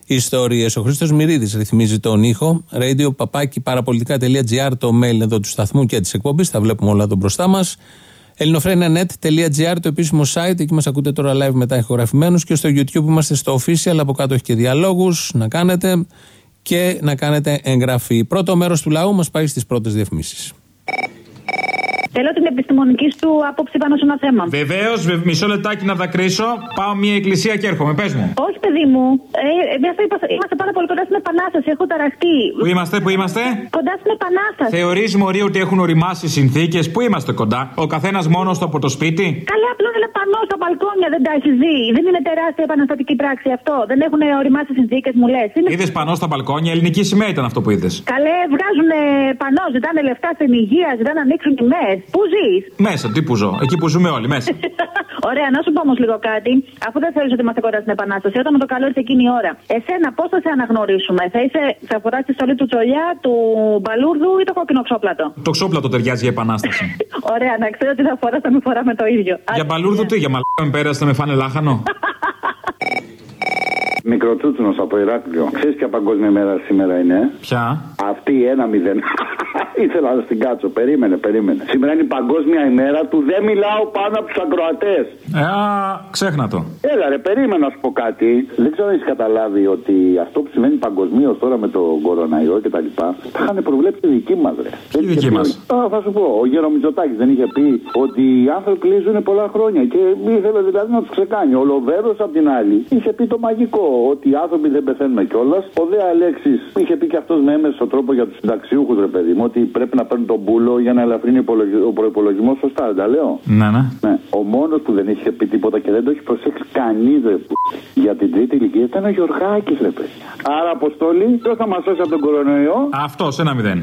ιστορίες. Ο Χρήστος Μυρίδης ρυθμίζει τον ήχο. Radio παπάκι παραπολιτικά.gr το mail εδώ του σταθμού και της εκπομπής. Τα βλέπουμε όλα εδώ μπροστά μας. ελληνοφρένια.net.gr το επίσημο site. Εκεί μας ακούτε τώρα live μετά ηχογραφημένους και στο YouTube είμαστε στο official. Από κάτω έχει και διαλόγους να κάνετε και να κάνετε εγγραφή. Πρώτο μέρος του λαού μας πάει στις πρώτες διαφημίσεις. Θέλω την επιστημονική σου άποψη πάνω σε ένα θέμα. Βεβαίως, μισό λεπτάκι να δακρύσω. Πάω μια εκκλησία και έρχομαι. Πες μου. Όχι, παιδί μου. Ε, ε, είμαστε, είμαστε πάρα πολύ κοντά στην Επανάσταση. Έχω ταραχτεί. Πού είμαστε, πού είμαστε; Κοντά στην Επανάσταση. Θεωρεί, Μωρή, ότι έχουν οριμάσει συνθήκες. Πού είμαστε κοντά; Ο καθένας μόνος του από το σπίτι; Καλά, απλώ είναι πανώ στα μπαλκόνια, δεν τα έχει δει. Δεν είναι τεράστια επαναστατική πράξη αυτό. Δεν έχουν οριμάσει συνθήκες, μου λες. Είναι... Είδες πανώ στα μπαλκόνια, ελληνική σημαία ήταν αυτό που είδες. Καλέ, βγάζουν πανώ, ζητάνε λεφτά στην υγεία, ζητάνε να ανοίξουν τιμές. Πού ζεις; Μέσα, τι που ζω. Εκεί που ζούμε όλοι, μέσα. Ωραία, να σου πω όμως λίγο κάτι. Αφού δεν θεωρεί ότι είμαστε κοντά στην Επανάσταση, όταν με το καλό ήρθε εκείνη η ώρα, εσένα πώς θα σε αναγνωρίσουμε, θα, είσαι, θα φοράς τη στολή του Τσολιά, του Μπαλούρδου ή το κόκκινο ξόπλατο; Το ξόπλατο ταιριάζει για Επανάσταση. Ωραία, να ξέρω τι θα φοράς, θα με φοράμε το ίδιο. για Μπαλούρδου τι, για μαλάκα με πέρασε, θα με φάνε λάχανο; Μικροτσούτσουνο από Ηράκλειο. Ξέρεις ποια παγκόσμια μέρα σήμερα είναι; Ποια; Αυτή ένα μηδέν. Ήθελα να στην κάτσω. Περίμενε, περίμενε. Σήμερα είναι η παγκόσμια ημέρα του δεν μιλάω πάνω από τους ακροατές. Ε, α, ξέχνα το. Έλα, ρε, περίμενα να σου πω κάτι. Δεν ξέρω αν έχεις καταλάβει ότι αυτό που συμβαίνει παγκοσμίως τώρα με το κοροναϊό και τα λοιπά, τα είχαν προβλέψει οι δικοί μας, ρε. Τι δικοί μας; Θα σου πω, ο Γέρο Μητσοτάκης δεν είχε πει ότι οι άνθρωποι κλείζουν πολλά χρόνια και ήθελε δηλαδή να τους ξεκάνει. Ο Λοβέρος απ' την άλλη είχε πει το μαγικό ότι οι άνθρωποι δεν πεθαίνουν κιόλας. Ο Δε Αλέξης είχε πει και αυτός με έμεσο τρόπο για τους συνταξιούχους, ρε παιδί μου, ότι πρέπει να παίρνουν τον πούλο για να ελαφρύνει ο προπολογισμό. Σωστά, δεν τα λέω. Ναι, ναι. ναι. Ο μόνος που δεν είχε πει τίποτα και δεν το έχει προσέξει κανείς, ρε που, για την τρίτη ηλικία ήταν ο Γιωργάκης, ρε παιδιά. Άρα, Αποστόλη, ποιος θα μας σώσει από τον κορονοϊό; Αυτός, ένα μηδέν.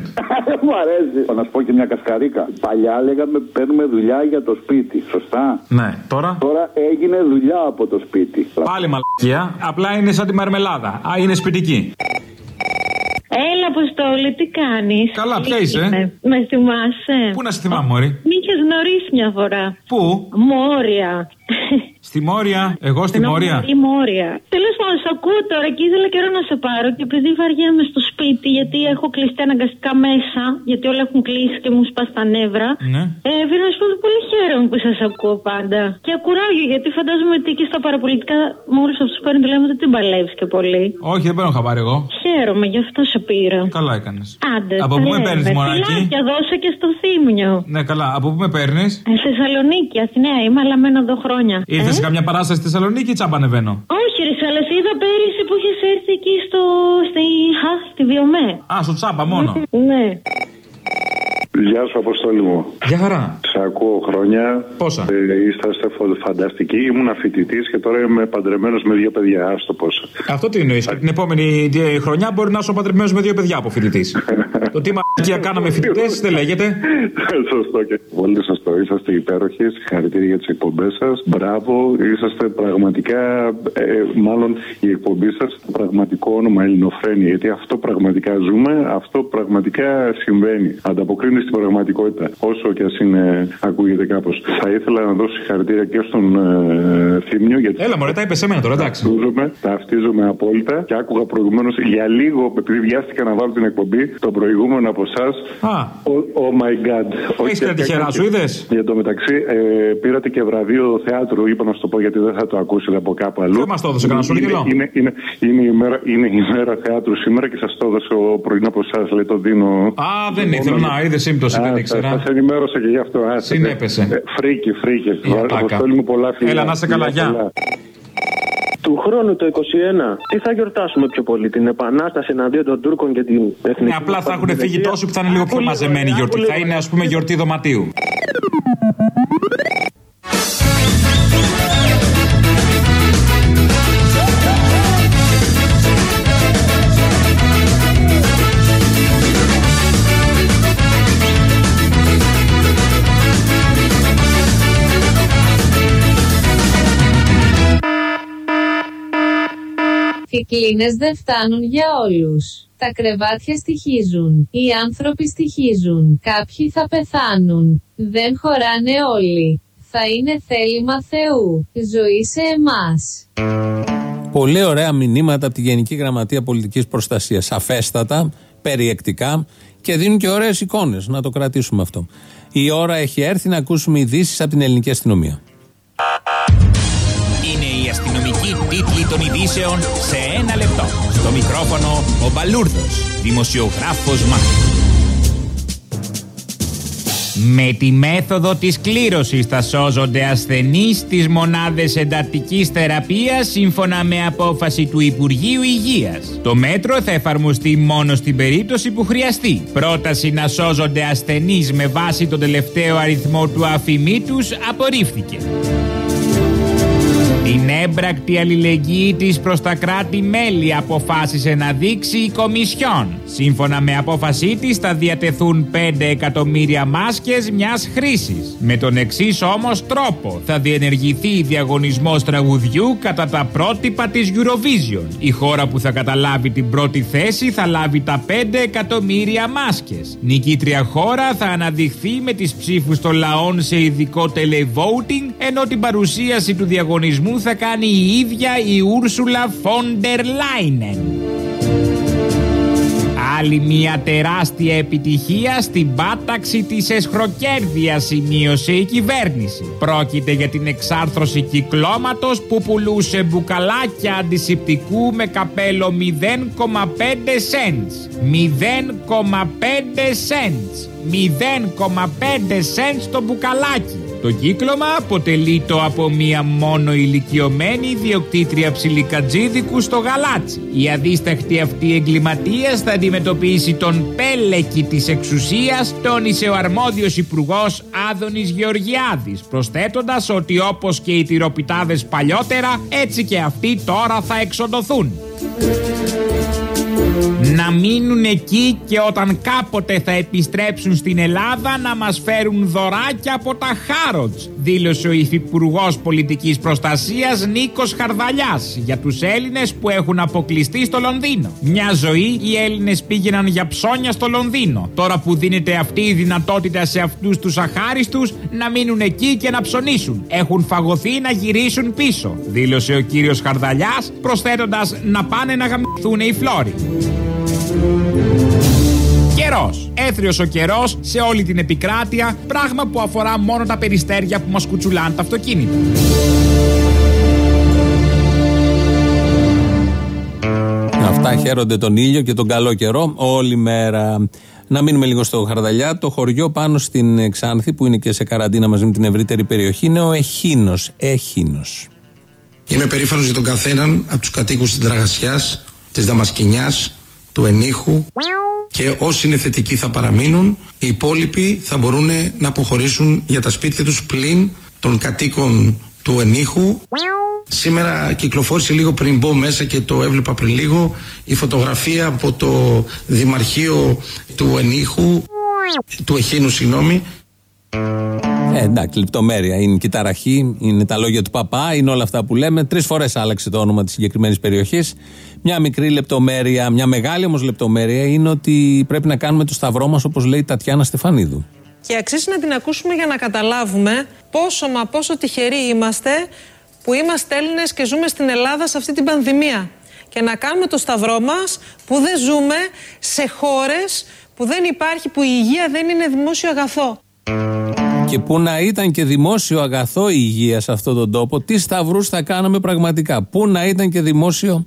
Μου αρέσει. Θα να σου πω και μια κασκαρίκα. Παλιά λέγαμε παίρνουμε δουλειά για το σπίτι, σωστά; Ναι, τώρα; Τώρα έγινε δουλειά από το σπίτι. Πάλι μαλακία. Απλά είναι σαν τη μαρμελάδα. Α, είναι σπιτική. Έλα, Αποστόλη, τι κάνεις; Καλά, ποια είσαι; Με θυμάσαι; Πού να σε θυμάμαι, Μωρή; Μη είχες γνωρίσει μια φορά. Πού; Μόρια. Στη Μόρια, εγώ στη Μόρια. Στη Μόρια. Τέλος πάντων, σε ακούω τώρα και ήθελα καιρό να σε πάρω και επειδή βαριέμαι στο σπίτι, γιατί έχω κλειστεί αναγκαστικά μέσα, γιατί όλα έχουν κλείσει και μου σπά τα νεύρα. Ναι. Ε, θέλω να σου πω ότι πολύ χαίρομαι που σας ακούω πάντα. Και ακουράγιο, γιατί φαντάζομαι ότι και στα παραπολιτικά, με όλου αυτού που παίρνουν τηλέφωνο, δεν την παλεύεις και πολύ. Όχι, δεν παίρνω χαμπάρι εγώ. Χαίρομαι, γι' αυτό σε πήρα. Καλά έκανες. Άντε. Από πού με παίρνεις, Μωράκι. Και δώσε και στο θύμιο. Ναι, καλά. Από πού με παίρνεις; Ε, Θεσσαλονίκη, Αθηναία, είμαι, αλλά μένω εδώ χρόνια. Ήρθες σε καμιά παράσταση στη Θεσσαλονίκη ή τσάμπα ανεβαίνω. Όχι, ρε, αλλά σε είδα πέρυσι που είχες έρθει εκεί στο. στη. Χα, στη Βιομέ. Α, στο τσάμπα μόνο. ναι. Γεια σου, Αποστόλη μου. Γεια χαρά. Σε ακούω χρόνια. Πόσα; Ε, είσαστε φανταστικοί. Ήμουν φοιτητής και τώρα είμαι παντρεμένος με δύο παιδιά. Άστο πόσα. Αυτό τι εννοείς. Την επόμενη χρονιά μπορεί να είσαι παντρεμένος με δύο παιδιά από φοιτητής. το τι μαγικία κάναμε φοιτητές δεν λέγεται. σωστό και πολύ σωστό. Είσαστε υπέροχοι. Συγχαρητήρια για τις εκπομπές σας. Μπράβο. Είσαστε πραγματικά, ε, μάλλον η εκπομπή σας, πραγματικό όνομα Ελληνοφρένη. Γιατί αυτό πραγματικά ζούμε, αυτό πραγματικά συμβαίνει. Ανταποκρίνει στην πραγματικότητα. Όσο και ας είναι, ακούγεται κάπως. Θα ήθελα να δώσω συγχαρητήρια και στον ε, Θήμιο. Γιατί Έλα, μωρέ, τα είπε σε μένα τώρα, εντάξει. Ταυτίζομαι, ταυτίζομαι απόλυτα και άκουγα προηγουμένως για λίγο, επειδή βιάστηκα να βάλω την εκπομπή, το προηγούμενο από εσάς. Α. Oh, oh my god. Έχεις τα τυχερά σου, είδες; Για το μεταξύ, ε, πήρατε και βραβείο θεάτρου, είπα να σου το πω γιατί δεν θα το ακούσετε από κάπου αλλού. Δεν μας το έδωσε κανένα σου, είναι, είναι, είναι, είναι, η μέρα, είναι η μέρα θεάτρου σήμερα και σας το έδωσε ο πρωί από εσάς, λέει το δίνω. Α, δεν ήθελα να είδες σύμπτωση, δεν ήξερα. Σα ενημέρωσα και γι' αυτό. Συνέπεσε. Freaky, freaky. Αποστόλη μου πολλά φιλιά. Έλα, να 'σαι καλά, γεια. Του χρόνου το 21, τι θα γιορτάσουμε πιο πολύ, την Επανάσταση εναντίον των Τούρκων και την Εθνική. Ναι, απλά θα έχουν φύγει τόσοι που θα είναι λίγο πιο μαζεμένη γιορτή. Θα είναι, ας πούμε, γιορτή δωματίου. Κλίνες δεν φτάνουν για όλους. Τα κρεβάτια στοιχίζουν. Οι άνθρωποι στοιχίζουν. Κάποιοι θα πεθάνουν. Δεν χωράνε όλοι. Θα είναι θέλημα Θεού. Ζωή σε εμάς. Πολύ ωραία μηνύματα από τη Γενική Γραμματεία Πολιτικής Προστασίας. Σαφέστατα περιεκτικά και δίνουν και ωραίες εικόνες. Να το κρατήσουμε αυτό. Η ώρα έχει έρθει να ακούσουμε ειδήσεις από την ελληνική αστυνομία. Αστυνομική τίτλη των ειδήσεων σε ένα λεπτό. Στο μικρόφωνο ο Μπαλούρδος, δημοσιογράφος Μάρκος. Με τη μέθοδο της κλήρωσης θα σώζονται ασθενείς στις μονάδες εντατικής θεραπείας σύμφωνα με απόφαση του Υπουργείου Υγείας. Το μέτρο θα εφαρμοστεί μόνο στην περίπτωση που χρειαστεί. Πρόταση να σώζονται ασθενείς με βάση τον τελευταίο αριθμό του αφημί τους απορρίφθηκε. Την έμπρακτη αλληλεγγύη της προς τα κράτη-μέλη αποφάσισε να δείξει η Κομισιόν. Σύμφωνα με απόφασή της θα διατεθούν 5 εκατομμύρια μάσκες μιας χρήσης. Με τον εξής όμως τρόπο θα διενεργηθεί διαγωνισμός τραγουδιού κατά τα πρότυπα της Eurovision. Η χώρα που θα καταλάβει την πρώτη θέση θα λάβει τα 5 εκατομμύρια μάσκες. Νικήτρια χώρα θα αναδειχθεί με τις ψήφους των λαών σε ειδικό televoting ενώ την παρουσίαση του διαγωνισμού θα κάνει η ίδια η Ούρσουλα Φόντερ Λάινεν. Άλλη μια τεράστια επιτυχία στην πάταξη της εσχροκέρδειας σημείωσε η κυβέρνηση. Πρόκειται για την εξάρθρωση κυκλώματος που πουλούσε μπουκαλάκια αντισηπτικού με καπέλο 0,5 cents. 0,5 cents. 0,5 cents το μπουκαλάκι. Το κύκλωμα αποτελεί το από μία μόνο ηλικιωμένη ιδιοκτήτρια ψιλικατζίδικου στο γαλάτσι. Η αδίσταχτη αυτή εγκληματία θα αντιμετωπίσει τον πέλεκι της εξουσίας, τόνισε ο αρμόδιος υπουργός Άδωνης Γεωργιάδης, προσθέτοντας ότι όπως και οι τυροπιτάδες παλιότερα, έτσι και αυτοί τώρα θα εξοντωθούν να μείνουν εκεί και όταν κάποτε θα επιστρέψουν στην Ελλάδα να μας φέρουν δωράκια από τα Χάροτς, δήλωσε ο Υφυπουργός Πολιτικής Προστασίας Νίκος Χαρδαλιάς για τους Έλληνες που έχουν αποκλειστεί στο Λονδίνο. Μια ζωή οι Έλληνες πήγαιναν για ψώνια στο Λονδίνο. Τώρα που δίνεται αυτή η δυνατότητα σε αυτούς τους αχάριστους να μείνουν εκεί και να ψωνίσουν. Έχουν φαγωθεί να γυρίσουν πίσω, δήλωσε ο κύριος Χαρδαλιάς προσθέτοντας να πάνε να γαμηθούν οι φλόροι. Καιρός. Έθριος ο καιρός σε όλη την επικράτεια, πράγμα που αφορά μόνο τα περιστέρια που μας κουτσουλάνε τα αυτοκίνητα. Αυτά χαίρονται τον ήλιο και τον καλό καιρό όλη μέρα. Να μείνουμε λίγο στο Χαρδαλιά. Το χωριό πάνω στην Ξάνθη που είναι και σε καραντίνα μαζί με την ευρύτερη περιοχή είναι ο Εχίνος. Εχίνος. Είμαι περήφανος για τον καθέναν από τους κατοίκους της Δραγασιάς, της Δαμασκηνιάς, του Ενίχου και όσοι είναι θετικοί θα παραμείνουν. Οι υπόλοιποι θα μπορούν να αποχωρήσουν για τα σπίτια τους πλην των κατοίκων του Ενίχου. Σήμερα κυκλοφόρησε λίγο πριν μπω μέσα και το έβλεπα πριν λίγο η φωτογραφία από το Δημαρχείο του Ενίχου, του Εχίνου συγγνώμη, ε, εντάξει, λεπτομέρεια. Είναι και η ταραχή, είναι τα λόγια του παπά, είναι όλα αυτά που λέμε. Τρεις φορές άλλαξε το όνομα της συγκεκριμένης περιοχής. Μια μικρή λεπτομέρεια, μια μεγάλη όμως λεπτομέρεια είναι ότι πρέπει να κάνουμε το σταυρό μας όπως λέει η Τατιάνα Στεφανίδου. Και αξίζει να την ακούσουμε για να καταλάβουμε πόσο μα πόσο τυχεροί είμαστε που είμαστε Έλληνες και ζούμε στην Ελλάδα σε αυτή την πανδημία. Και να κάνουμε το σταυρό μας που δεν ζούμε σε χώρες που δεν υπάρχει, που η υγεία δεν είναι δημόσιο αγαθό. Και που να ήταν και δημόσιο αγαθό η υγείας σε αυτόν τον τόπο, τι σταυρούς θα κάναμε πραγματικά; Πού να ήταν και δημόσιο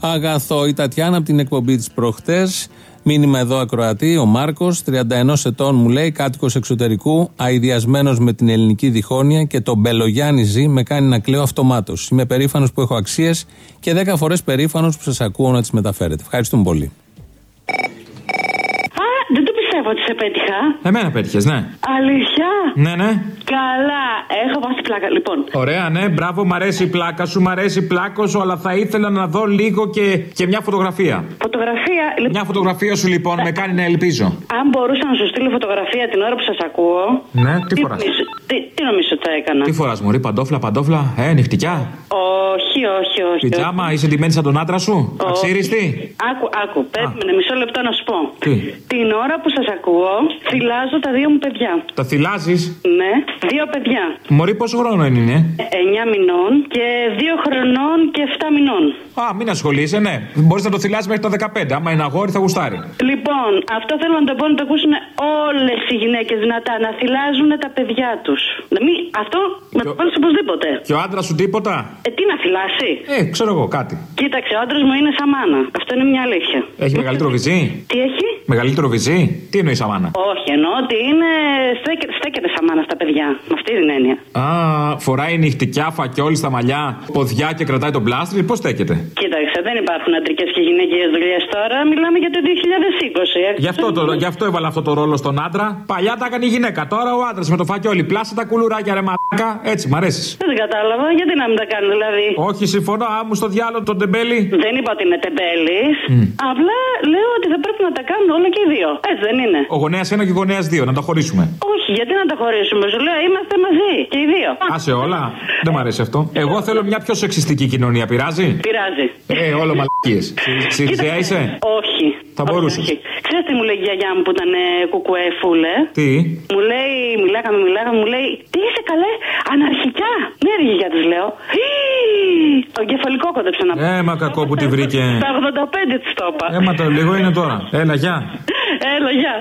αγαθό; Η Τατιάνα από την εκπομπή της προχτές, μήνυμα εδώ ακροατή, ο Μάρκος, 31 ετών μου λέει, κάτοικος εξωτερικού, αειδιασμένος με την ελληνική διχόνοια και τον Μπελογιάννη ζει, με κάνει να κλαίω αυτομάτως. Είμαι περήφανος που έχω αξίες και 10 φορές περήφανος που σας ακούω να τις μεταφέρετε. Ευχαριστούμε πολύ. Δεν το πιστεύω ότι σε πέτυχα. Εμένα πέτυχες, ναι. Αλήθεια; Ναι, ναι. Καλά, έχω πάθει πλάκα. Λοιπόν, Ωραία, ναι, μπράβο, μ' αρέσει η πλάκα σου, μ' αρέσει η πλάκα σου, αλλά θα ήθελα να δω λίγο και, και μια φωτογραφία. φωτογραφία. λοιπόν, Μια φωτογραφία σου λοιπόν με κάνει να ελπίζω. Αν μπορούσα να σου στείλω φωτογραφία την ώρα που σας ακούω. Ναι, τι φοράς; νομίζω- Τι, τι νομίζω ότι θα έκανα; Τι φοράς, Μωρή, παντόφλα, παντόφλα, ε, νυχτικιά. Όχι, όχι, όχι. Πιτζάμα, είσαι ντυμένη σαν τον άντρα σου; Όχι. Αξίριστη; Άκου, άκου, περίμενε μισό λεπτό να σου πω. Τι; Την ώρα που σα σας ακούω. Θυλάζω τα δύο μου παιδιά. Τα θυλάζεις; Ναι, δύο παιδιά. Μωρή, πόσο χρόνο είναι. 9 μηνών και 2 χρονών και 7 μηνών. Α, μην ασχολείσαι, ναι. Μπορείς να το θυλάσει μέχρι τα 15. Άμα είναι αγόρι, θα γουστάρει. Λοιπόν, αυτό θέλω να το πω να το ακούσουν όλες οι γυναίκες δυνατά. Να θυλάζουν τα παιδιά τους. Να μην... Αυτό με το βάλεις οπωσδήποτε. Και ο άντρας σου τίποτα; Ε, τι να θυλάσει; Ε, ξέρω εγώ κάτι. Κοίταξε, ο άντρας μου είναι σαν μάνα. Αυτό είναι μια αλήθεια. Έχει μεγαλύτερο βυζί; Τι έχει; Μεγαλύτερο βυζί; Τι εννοείς αμάνα; Όχι, εννοώ ότι είναι. Στέκεται, στέκεται σαν μάνα στα παιδιά. Με αυτή την έννοια. Α, φοράει νυχτικιά φακιόλι στα μαλλιά, ποδιά και κρατάει τον πλάστρι. Πώς στέκεται; Κοίταξε, δεν υπάρχουν αντρικές και γυναικείε δουλειές τώρα. Μιλάμε για το 2020. ε. Γι' αυτό, το, γι' αυτό έβαλα αυτό το ρόλο στον άντρα. Παλιά τα έκανε η γυναίκα. Τώρα ο άντρας με το φακιόλι. Πλάσα τα κουλουράκια ρε μαλάκα. Έτσι, μ' αρέσεις. Δεν κατάλαβα, γιατί να μην τα κάνει δηλαδή; Όχι, συμφωνώ. Άμου στο διάλογο τον τεμπέλη. Δεν είπα ότι είναι τεμπέλης. Απλά λέω ότι θα πρέπει να τα κάνουν όλα και οι δύο. Έτσι δεν είναι. Ο γονέας 1 και ο γονέας 2, να τα χωρίσουμε. Όχι, γιατί να τα χωρίσουμε. Σου λέω είμαστε μαζί και οι δύο. Άσε όλα. Δεν μ' αρέσει αυτό. Εγώ θέλω μια πιο σεξιστική κοινωνία. Πειράζει; Πειράζει. Ε, όλο μαλακίες. Συριζέα είσαι; Όχι. Θα μπορούσες. Ξέρετε τι μου λέει η γιαγιά μου που ήταν ε, κουκουέ φούλε; Τι; Μου λέει, μιλάγαμε, μιλάγαμε, μου λέει, τι είσαι καλέ, αναρχικά. Ναι, ρε γιαγιά τη λέω. «Ι, Το εγκεφαλικό κόντεψε να Ε, μα κακό που τη βρήκε. Τα 85 της το είπα. Ε, μα το λίγο είναι τώρα. Έλα, γεια. Έλα, γεια.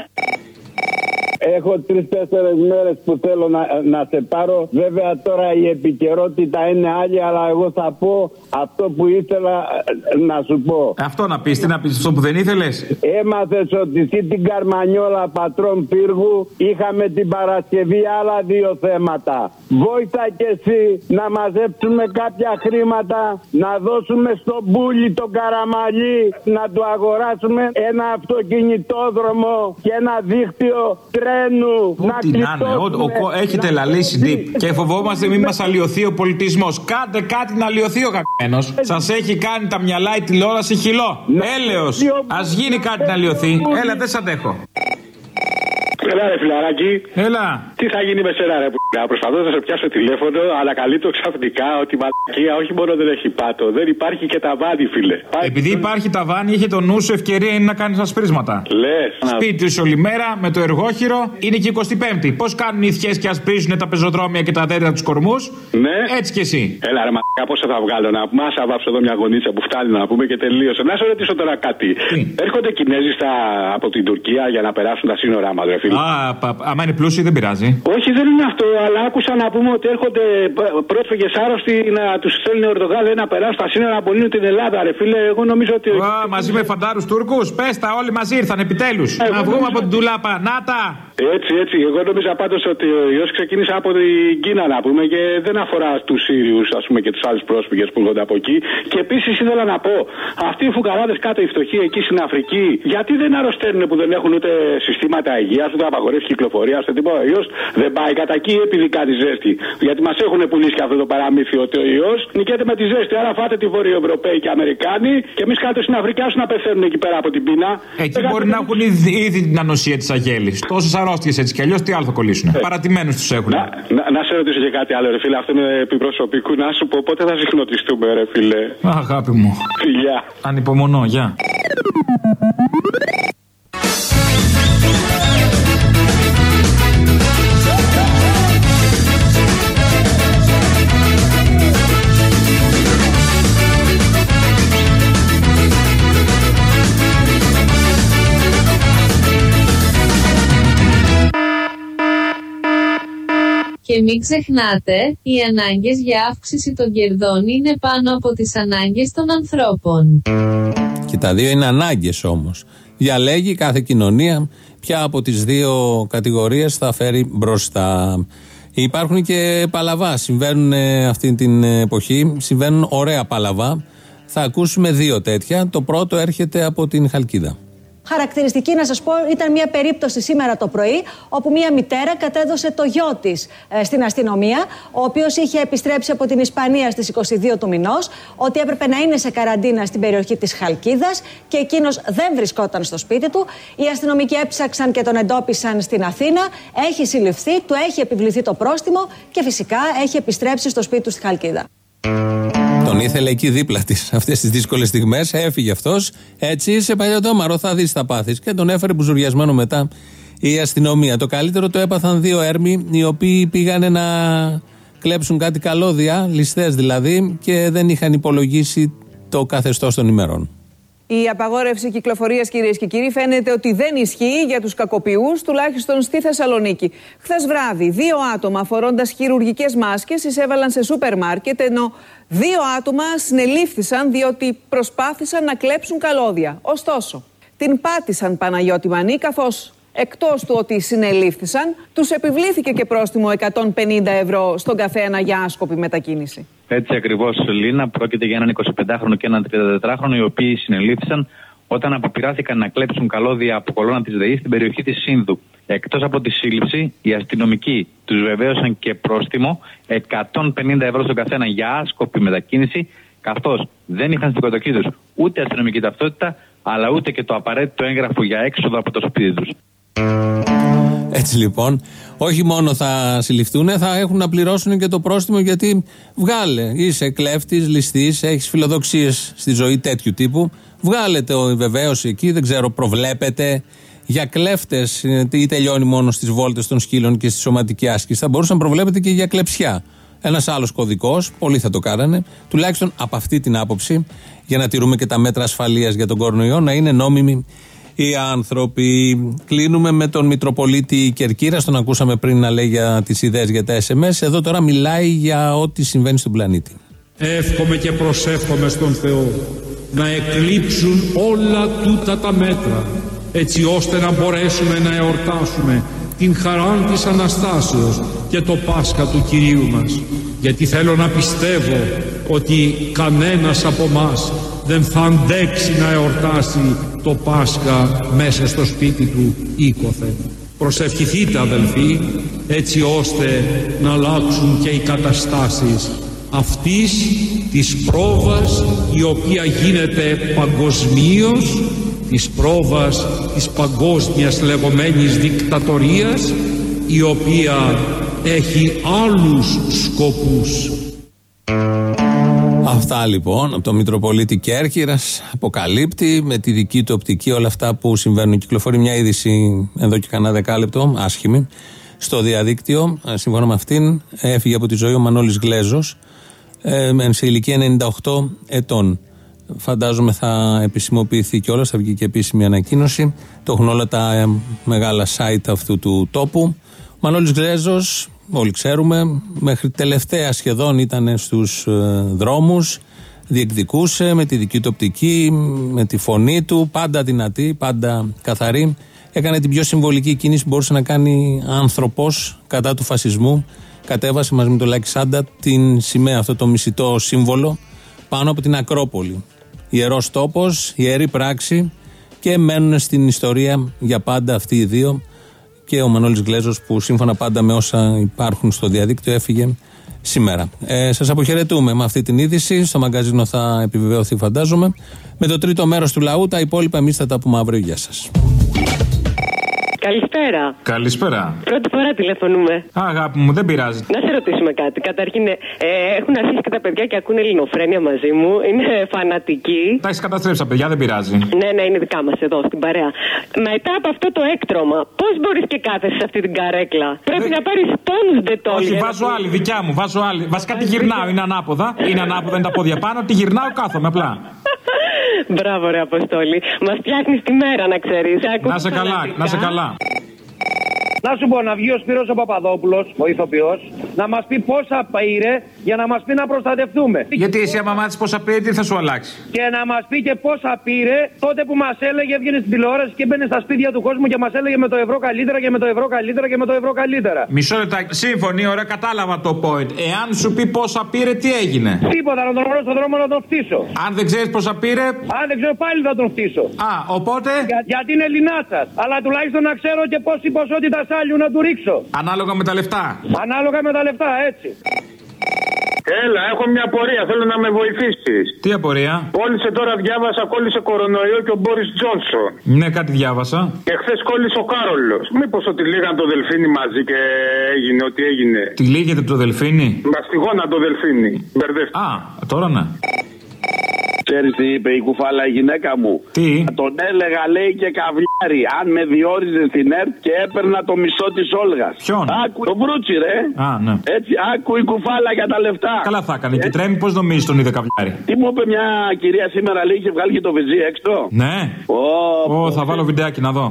Έχω τρει-τέσσερι μέρες που θέλω να, να σε πάρω. Βέβαια τώρα η επικαιρότητα είναι άλλη, αλλά εγώ θα πω αυτό που ήθελα ε, να σου πω. Αυτό να πεις, τι να πεις, αυτό που δεν ήθελες; Έμαθες ότι εσύ την Καρμανιόλα πατρών πύργου είχαμε την Παρασκευή άλλα δύο θέματα. Βόηθα και εσύ να μαζέψουμε κάποια χρήματα, να δώσουμε στον Μπούλι τον Καραμαλή, να του αγοράσουμε ένα αυτοκινητόδρομο και ένα δίκτυο τρένου. να Τι να είναι, ο- ο- ο- έχετε λαλήσει deep. Και φοβόμαστε μην μας αλλοιωθεί ο πολιτισμός. Κάντε κάτι να αλλοιωθεί ο καμένο. Σας έχει κάνει τα μυαλά η τηλεόραση χυλό. Έλεος. Α γίνει κάτι να αλλοιωθεί. Έλα, δεν σ' αντέχω. Έλα ρε φιλαράκι. Έλα. Τι θα γίνει με σένα ρε που Προσπαθώ να σε πιάσω τηλέφωνο, αλλά καλύπτω ξαφνικά ότι η μαλακία όχι μόνο δεν έχει πάτο, δεν υπάρχει και ταβάνι, φίλε. Επειδή υπάρχει ταβάνι, είχε το νου σου ευκαιρία είναι να κάνεις ασπρίσματα. Λες. Σπίτι σου όλη μέρα με το εργόχειρο είναι και 25η. Πώς κάνουν οι θιέ και ασπρίζουν τα πεζοδρόμια και τα δέντρα τους κορμούς; Ναι. Έτσι κι εσύ. Έλα ρε μαλακά, πόσο θα βγάλω να πούμε. Άσα βάψω εδώ μια γονίτσα που φτάνει να πούμε και τελείωσε. Να σε ρωτήσω τώρα κάτι. Έρχονται Κινέζοι στα... από την Τουρκία για να περάσουν τα σύνορα μας, ρε φίλε. Α, πα, άμα είναι πλούσιοι δεν πειράζει. Όχι, δεν είναι αυτό, αλλά άκουσα να πούμε ότι έρχονται πρόσφυγες άρρωστοι να τους στέλνουν οι Ορδογάδε να περάσουν τα σύνορα να απολύνουν την Ελλάδα, ρε φίλε. Εγώ νομίζω ότι. Α, μαζί με φαντάρους Τούρκους. Πες τα, όλοι μαζί ήρθαν επιτέλους. Ε, να βγούμε από την τουλάπα. Να τα! Έτσι, έτσι. Εγώ νόμιζα πάντω ότι ο ιός ξεκίνησε από την Κίνα να πούμε και δεν αφορά τους Σύριους ας πούμε και τους άλλους πρόσφυγες που έρχονται από εκεί. Και επίσης ήθελα να πω, αυτοί οι φουκαράδες κάτω οι φτωχοί εκεί στην Αφρική, γιατί δεν αρρωσταίνουν που δεν έχουν ούτε συστήματα υγείας, ούτε απαγορεύσεις κυκλοφορίας, ούτε τίποτα. Ο ιό δεν πάει κατά εκεί επειδή κάνει ζέστη. Γιατί μας έχουν πουλήσει και αυτό το παραμύθι ότι ο ιός νικέται με τη ζέστη. Άρα φάτε τη Βορειοευρωπαίοι και Αμερικάνοι και εμείς κάτω στην Αφρική άσου να πεθαίνουν εκεί πέρα από την πείνα. Εκεί μπορεί να έχουν ήδη, ήδη την ανοσία της Αγέλης. Τόσες αρρώστιες έτσι κι αλλιώς τι άλλο θα κολλήσουν. Παρατημένους τους έχουν. Να, να, να σε ρωτήσω και κάτι άλλο, ρε φίλε. Αυτό είναι επιπροσωπικού. Να σου πω πότε θα συχνοτιστούμε, ρε φίλε; Αγάπη μου. Φιλιά. Ανυπομονώ, γεια. Και μην ξεχνάτε, οι ανάγκες για αύξηση των κερδών είναι πάνω από τις ανάγκες των ανθρώπων. Και τα δύο είναι ανάγκες όμως. Διαλέγει κάθε κοινωνία ποια από τις δύο κατηγορίες θα φέρει μπροστά. Υπάρχουν και παλαβά. Συμβαίνουν ε, αυτή την εποχή. Συμβαίνουν ωραία παλαβά. Θα ακούσουμε δύο τέτοια. Το πρώτο έρχεται από την Χαλκίδα. Χαρακτηριστική, να σας πω, ήταν μια περίπτωση σήμερα το πρωί, όπου μια μητέρα κατέδωσε το γιο της στην αστυνομία, ο οποίος είχε επιστρέψει από την Ισπανία στις 22 του μηνός, ότι έπρεπε να είναι σε καραντίνα στην περιοχή της Χαλκίδας και εκείνος δεν βρισκόταν στο σπίτι του. Οι αστυνομικοί έψαξαν και τον εντόπισαν στην Αθήνα. Έχει συλληφθεί, του έχει επιβληθεί το πρόστιμο και φυσικά έχει επιστρέψει στο σπίτι του στη Χαλκίδα. Τον ήθελε εκεί δίπλα της αυτές τις δύσκολες στιγμές. Έφυγε αυτός. Έτσι σε παλιωτόμαρο θα δεις τα πάθη. Και τον έφερε μπουζουριασμένο μετά η αστυνομία. Το καλύτερο το έπαθαν δύο έρμοι οι οποίοι πήγανε να κλέψουν κάτι καλώδια, ληστές δηλαδή, και δεν είχαν υπολογίσει το καθεστώς των ημερών. Η απαγόρευση κυκλοφορίας, κυρίες και κύριοι, φαίνεται ότι δεν ισχύει για τους κακοποιούς, τουλάχιστον στη Θεσσαλονίκη. Χθες βράδυ, δύο άτομα φορώντας χειρουργικές μάσκες εισέβαλαν σε σούπερ μάρκετ, ενώ δύο άτομα συνελήφθησαν διότι προσπάθησαν να κλέψουν καλώδια. Ωστόσο, την πάτησαν Παναγιώτη Μανή, καθώς εκτός του ότι συνελήφθησαν, τους επιβλήθηκε και πρόστιμο 150 ευρώ στον καθένα για άσκοπη μετακίνηση. Έτσι ακριβώς, Λίνα. Πρόκειται για έναν 25χρονο και έναν 34χρονο, οι οποίοι συνελήφθησαν όταν αποπειράθηκαν να κλέψουν καλώδια από κολόνα της ΔΕΗ στην περιοχή της Σύνδου. Εκτός από τη σύλληψη, οι αστυνομικοί τους βεβαίωσαν και πρόστιμο 150 ευρώ στον καθένα για άσκοπη μετακίνηση, καθώς δεν είχαν στην κατοχή του ούτε αστυνομική ταυτότητα, αλλά ούτε και το απαραίτητο έγγραφο για έξοδο από το σπίτι τους. Έτσι λοιπόν, όχι μόνο θα συλληφθούν, θα έχουν να πληρώσουν και το πρόστιμο γιατί βγάλε. Είσαι κλέφτης, ληστής, έχεις φιλοδοξίες στη ζωή τέτοιου τύπου. Βγάλε το βεβαίω εκεί, δεν ξέρω, προβλέπετε για κλέφτες ή τελειώνει μόνο στις βόλτες των σκύλων και στη σωματική άσκηση. Θα μπορούσαν να προβλέπετε και για κλεψιά. Ένας άλλος κωδικός, πολλοί θα το κάνανε, τουλάχιστον από αυτή την άποψη, για να τηρούμε και τα μέτρα ασφαλείας για τον κορονοϊό, να είναι νόμιμοι οι άνθρωποι. Κλείνουμε με τον Μητροπολίτη Κερκύρα, τον ακούσαμε πριν να λέει για τις ιδέες για τα SMS. Εδώ τώρα μιλάει για ό,τι συμβαίνει στον πλανήτη. Εύχομαι και προσεύχομαι στον Θεό να εκλείψουν όλα τούτα τα μέτρα έτσι ώστε να μπορέσουμε να εορτάσουμε την χαρά της Αναστάσεως και το Πάσχα του Κυρίου μας γιατί θέλω να πιστεύω ότι κανένας από μας δεν θα αντέξει να εορτάσει το Πάσχα μέσα στο σπίτι του οίκοθεν. Προσευχηθείτε αδελφοί έτσι ώστε να αλλάξουν και οι καταστάσεις αυτής της πρόβας η οποία γίνεται παγκοσμίως της πρόβας της παγκόσμιας λεγόμενης δικτατορίας η οποία έχει άλλους σκοπούς. Αυτά λοιπόν από το Μητροπολίτη Κέρκυρας αποκαλύπτει με τη δική του οπτική όλα αυτά που συμβαίνουν. Κυκλοφορεί μια είδηση εδώ και κανένα δεκάλεπτο, άσχημη, στο διαδίκτυο. Ε, σύμφωνα με αυτήν, έφυγε από τη ζωή ο Μανώλης Γλέζος ε, σε ηλικία 98 ετών. Φαντάζομαι θα επισημοποιηθεί κιόλας, θα βγει και επίσημη ανακοίνωση. Το έχουν όλα τα ε, μεγάλα site αυτού του τόπου. Ο Μανώλης Γλέζος, όλοι ξέρουμε, μέχρι τελευταία σχεδόν ήταν στους ε, δρόμους, διεκδικούσε με τη δική του οπτική, με τη φωνή του, πάντα δυνατή, πάντα καθαρή. Έκανε την πιο συμβολική κίνηση που μπορούσε να κάνει άνθρωπος κατά του φασισμού. Κατέβασε μαζί με τον Λάκη Σάντα την σημαία, αυτό το μισητό σύμβολο, πάνω από την Ακρόπολη. Ιερός τόπος, ιερή πράξη και μένουν στην ιστορία για πάντα αυτοί οι δύο και ο Μανώλης Γλέζος που σύμφωνα πάντα με όσα υπάρχουν στο διαδίκτυο έφυγε σήμερα. Ε, σας αποχαιρετούμε με αυτή την είδηση. Στο μαγκαζίνο θα επιβεβαιωθεί φαντάζομαι. Με το τρίτο μέρος του λαού τα υπόλοιπα εμείς θα τα πούμε αύριο. Γεια σας. Καλησπέρα. Καλησπέρα. Πρώτη φορά τηλεφωνούμε. Α, αγάπη μου, δεν πειράζει. Να σε ρωτήσουμε κάτι. Καταρχήν, ε, έχουν αρχίσει και τα παιδιά και ακούνε ελληνοφρένια μαζί μου. Είναι φανατικοί. Τα έχεις καταστρέψει τα παιδιά, δεν πειράζει. Ναι, ναι, είναι δικά μας εδώ στην παρέα. Μετά από αυτό το έκτρωμα, πώς μπορείς και κάθεσαι σε αυτή την καρέκλα; Πρέπει να πάρεις τόνου ντετόλ. Όχι, βάζω άλλη, δικιά μου, βάζω άλλη. Βασικά τη γυρνάω, είναι ανάποδα. Είναι ανάποδα, είναι τα πόδια πάνω. Τη γυρνάω, κάθομαι απλά. Μπράβο, ρε Αποστόλη. Μας φτιάχνεις τη μέρα, να ξέρεις. Να σε καλά, να σε καλά. Να σου πω να βγει ο Σπύρος ο Παπαδόπουλος, ο ηθοποιός, να μας πει πόσα πήρε για να μας πει να προστατευτούμε. Γιατί εσύ άμα μάθεις πόσα πήρε, τι θα σου αλλάξει; Και να μας πει και πόσα πήρε τότε που μας έλεγε, έβγαινε στην τηλεόραση και μπαίνει στα σπίτια του κόσμου και μας έλεγε με το ευρώ καλύτερα και με το ευρώ καλύτερα και με το ευρώ καλύτερα. Μισό λεπτάκι. Σύμφωνοι, ωραία, κατάλαβα το point. Εάν σου πει πόσα πήρε, τι έγινε; Τίποτα, να τον βρω στον δρόμο να τον φτύσω. Αν δεν ξέρεις πόσα πήρε; Αν δεν ξέρω πάλι θα τον φτύσω. Α, οπότε; Για, γιατί είναι Ελληνάτσα. Αλλά τουλάχιστον να ξέρω και πόση ποσότητα σάλιου να του ρίξω. Ανάλογα με τα λεφτά. Ανάλογα με τα λεφτά, έτσι. Έλα, έχω μια απορία. Θέλω να με βοηθήσεις. Τι απορία; Κόλλησε τώρα, διάβασα, κόλλησε κορονοϊό και ο Μπόρις Τζόνσον. Ναι, κάτι διάβασα. Και χθες κόλλησε ο Κάρολος. Μήπως ότι λίγαν το δελφίνι μαζί και έγινε ό,τι έγινε. Τι λύγεται το δελφίνι; Μαστιγώνα το δελφίνι. Μπερδεύτηκα. Α, τώρα ναι. Ξέρεις τι είπε η κουφάλα η γυναίκα μου. Τι; Θα τον έλεγα λέει και καβλιάρι. Αν με διόριζε στην ΕΡΤ και έπαιρνα το μισό της Όλγας. Ποιον; Άκου το βρούτσι, ρε. Α, ναι. Έτσι, άκου η κουφάλα για τα λεφτά. Καλά θα έκανε. Και τρέμει, πώς νομίζεις τον είδε καβλιάρι. Τι μου είπε μια κυρία σήμερα, λέει, είχε βγάλει και το βυζί έξω; Ναι. Ω, θα βάλω βιντεάκι να δω.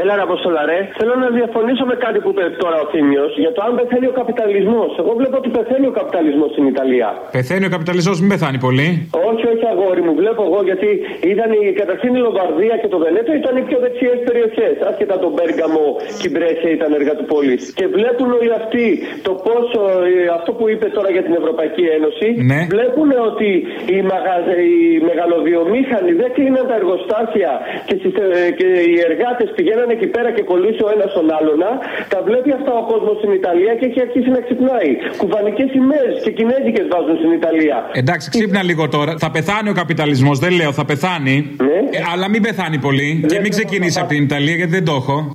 Έλα, ρε Αποστολά, ρε. Θέλω να διαφωνήσω με κάτι που είπε τώρα ο Θήμιος για το αν πεθαίνει ο καπιταλισμός. Εγώ βλέπω ότι πεθαίνει ο καπιταλισμός στην Ιταλία. Πεθαίνει ο καπιταλισμός, μην πεθάνει πολύ. Όχι, όχι, αγόρι μου, βλέπω εγώ γιατί ήταν η, καταρχήν η Λομβαρδία και το Βενέτο ήταν οι πιο δεξιές περιοχές. Άσχετα τον Μπέργαμο και η Μπρέσια ήταν έργα του πόλης. Και βλέπουν όλοι αυτοί το πόσο, ε, αυτό που είπε τώρα για την Ευρωπαϊκή Ένωση, Ναι. βλέπουν ότι οι, μαγα, οι μεγαλοβιομήχανοι δεν κλείναν τα εργοστάσια και, συστε- ε, και οι εργάτες πηγαίναν εκεί πέρα και κολλήσει ο ένας τον άλλον. Τα βλέπει αυτά ο κόσμος στην Ιταλία και έχει αρχίσει να ξυπνάει. Κουβανικές σημαίες και κινέζικες βάζουν στην Ιταλία. Εντάξει, ξύπνα λίγο τώρα. Θα πεθάνει ο καπιταλισμός, δεν λέω, θα πεθάνει. Ε, αλλά μην πεθάνει πολύ. Και μην ξεκινήσει από την Ιταλία γιατί δεν το έχω.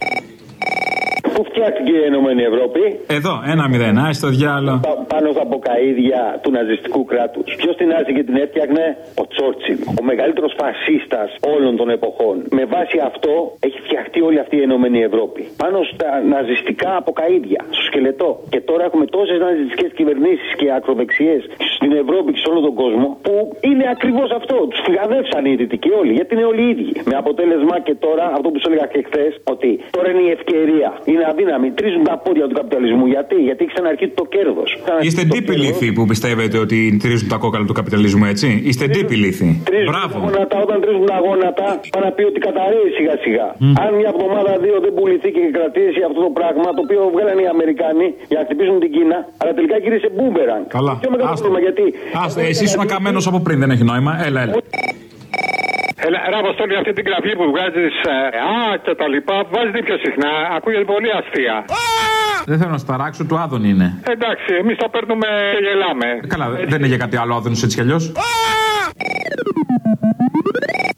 Πού φτιάχτηκε η Ενωμένη Ευρώπη. Εδώ, ένα μηδέν. Α το διάλογο. Πα- πάνω στα μποκαίδια του ναζιστικού κράτους. Ποιος την άρχισε και την έφτιαχνε, ο Τσόρτσιλ. Ο μεγαλύτερος φασίστας όλων των εποχών. Με βάση αυτό έχει φτιαχτεί όλη αυτή η Ενωμένη Ευρώπη. Πάνω στα ναζιστικά αποκαίδια, στο σκελετό. Και τώρα έχουμε τόσες ναζιστικές κυβερνήσεις και ακροδεξιές στην Ευρώπη και σε όλο τον κόσμο που είναι ακριβώς αυτό. Τους φυγαδεύσαν οι δυτικοί όλοι, γιατί είναι όλοι οι ίδιοι. Με αποτέλεσμα και τώρα αυτό που σου έλεγα και χθες, ότι τώρα είναι η ευκαιρία. Είναι αδύναμοι. Τρίζουν τα πόδια του καπιταλισμού. Γιατί, γιατί έχει ξαναρχίσει το κέρδος. Είστε ντιπ ηλίθιοι που πιστεύετε ότι τρίζουν τα κόκαλα του καπιταλισμού, έτσι; Είστε ντιπ ηλίθιοι. Τρίζουν τα γόνατα, όταν τρίζουν τα γόνατα, πάνε να πει ότι καταρρέει σιγά σιγά. Αν μια εβδομάδα δύο δεν πουληθεί και κρατήσει αυτό το πράγμα, το οποίο βγάλανε οι Αμερικάνοι για να χτυπήσουν την Κίνα, αλλά τελικά γύρισε μπούμερανγκ. Καλά. Πιο μεγάλο πρόβλημα γιατί. Άστε, εσύ ήσουν καμένος από πριν, δεν έχει νόημα. Έλα, έλα. Έλα, ρε Αποστόλη, αυτή την γραφή που βγάζεις Α και τα λοιπά, βάζεις πιο συχνά. Ακούγεται πολύ αστεία. Δεν θέλω να σου ταράξω, του Άδων είναι. Εντάξει, εμείς τα παίρνουμε και γελάμε. Καλά, δεν είναι για κάτι άλλο Άδωνος έτσι κι αλλιώς.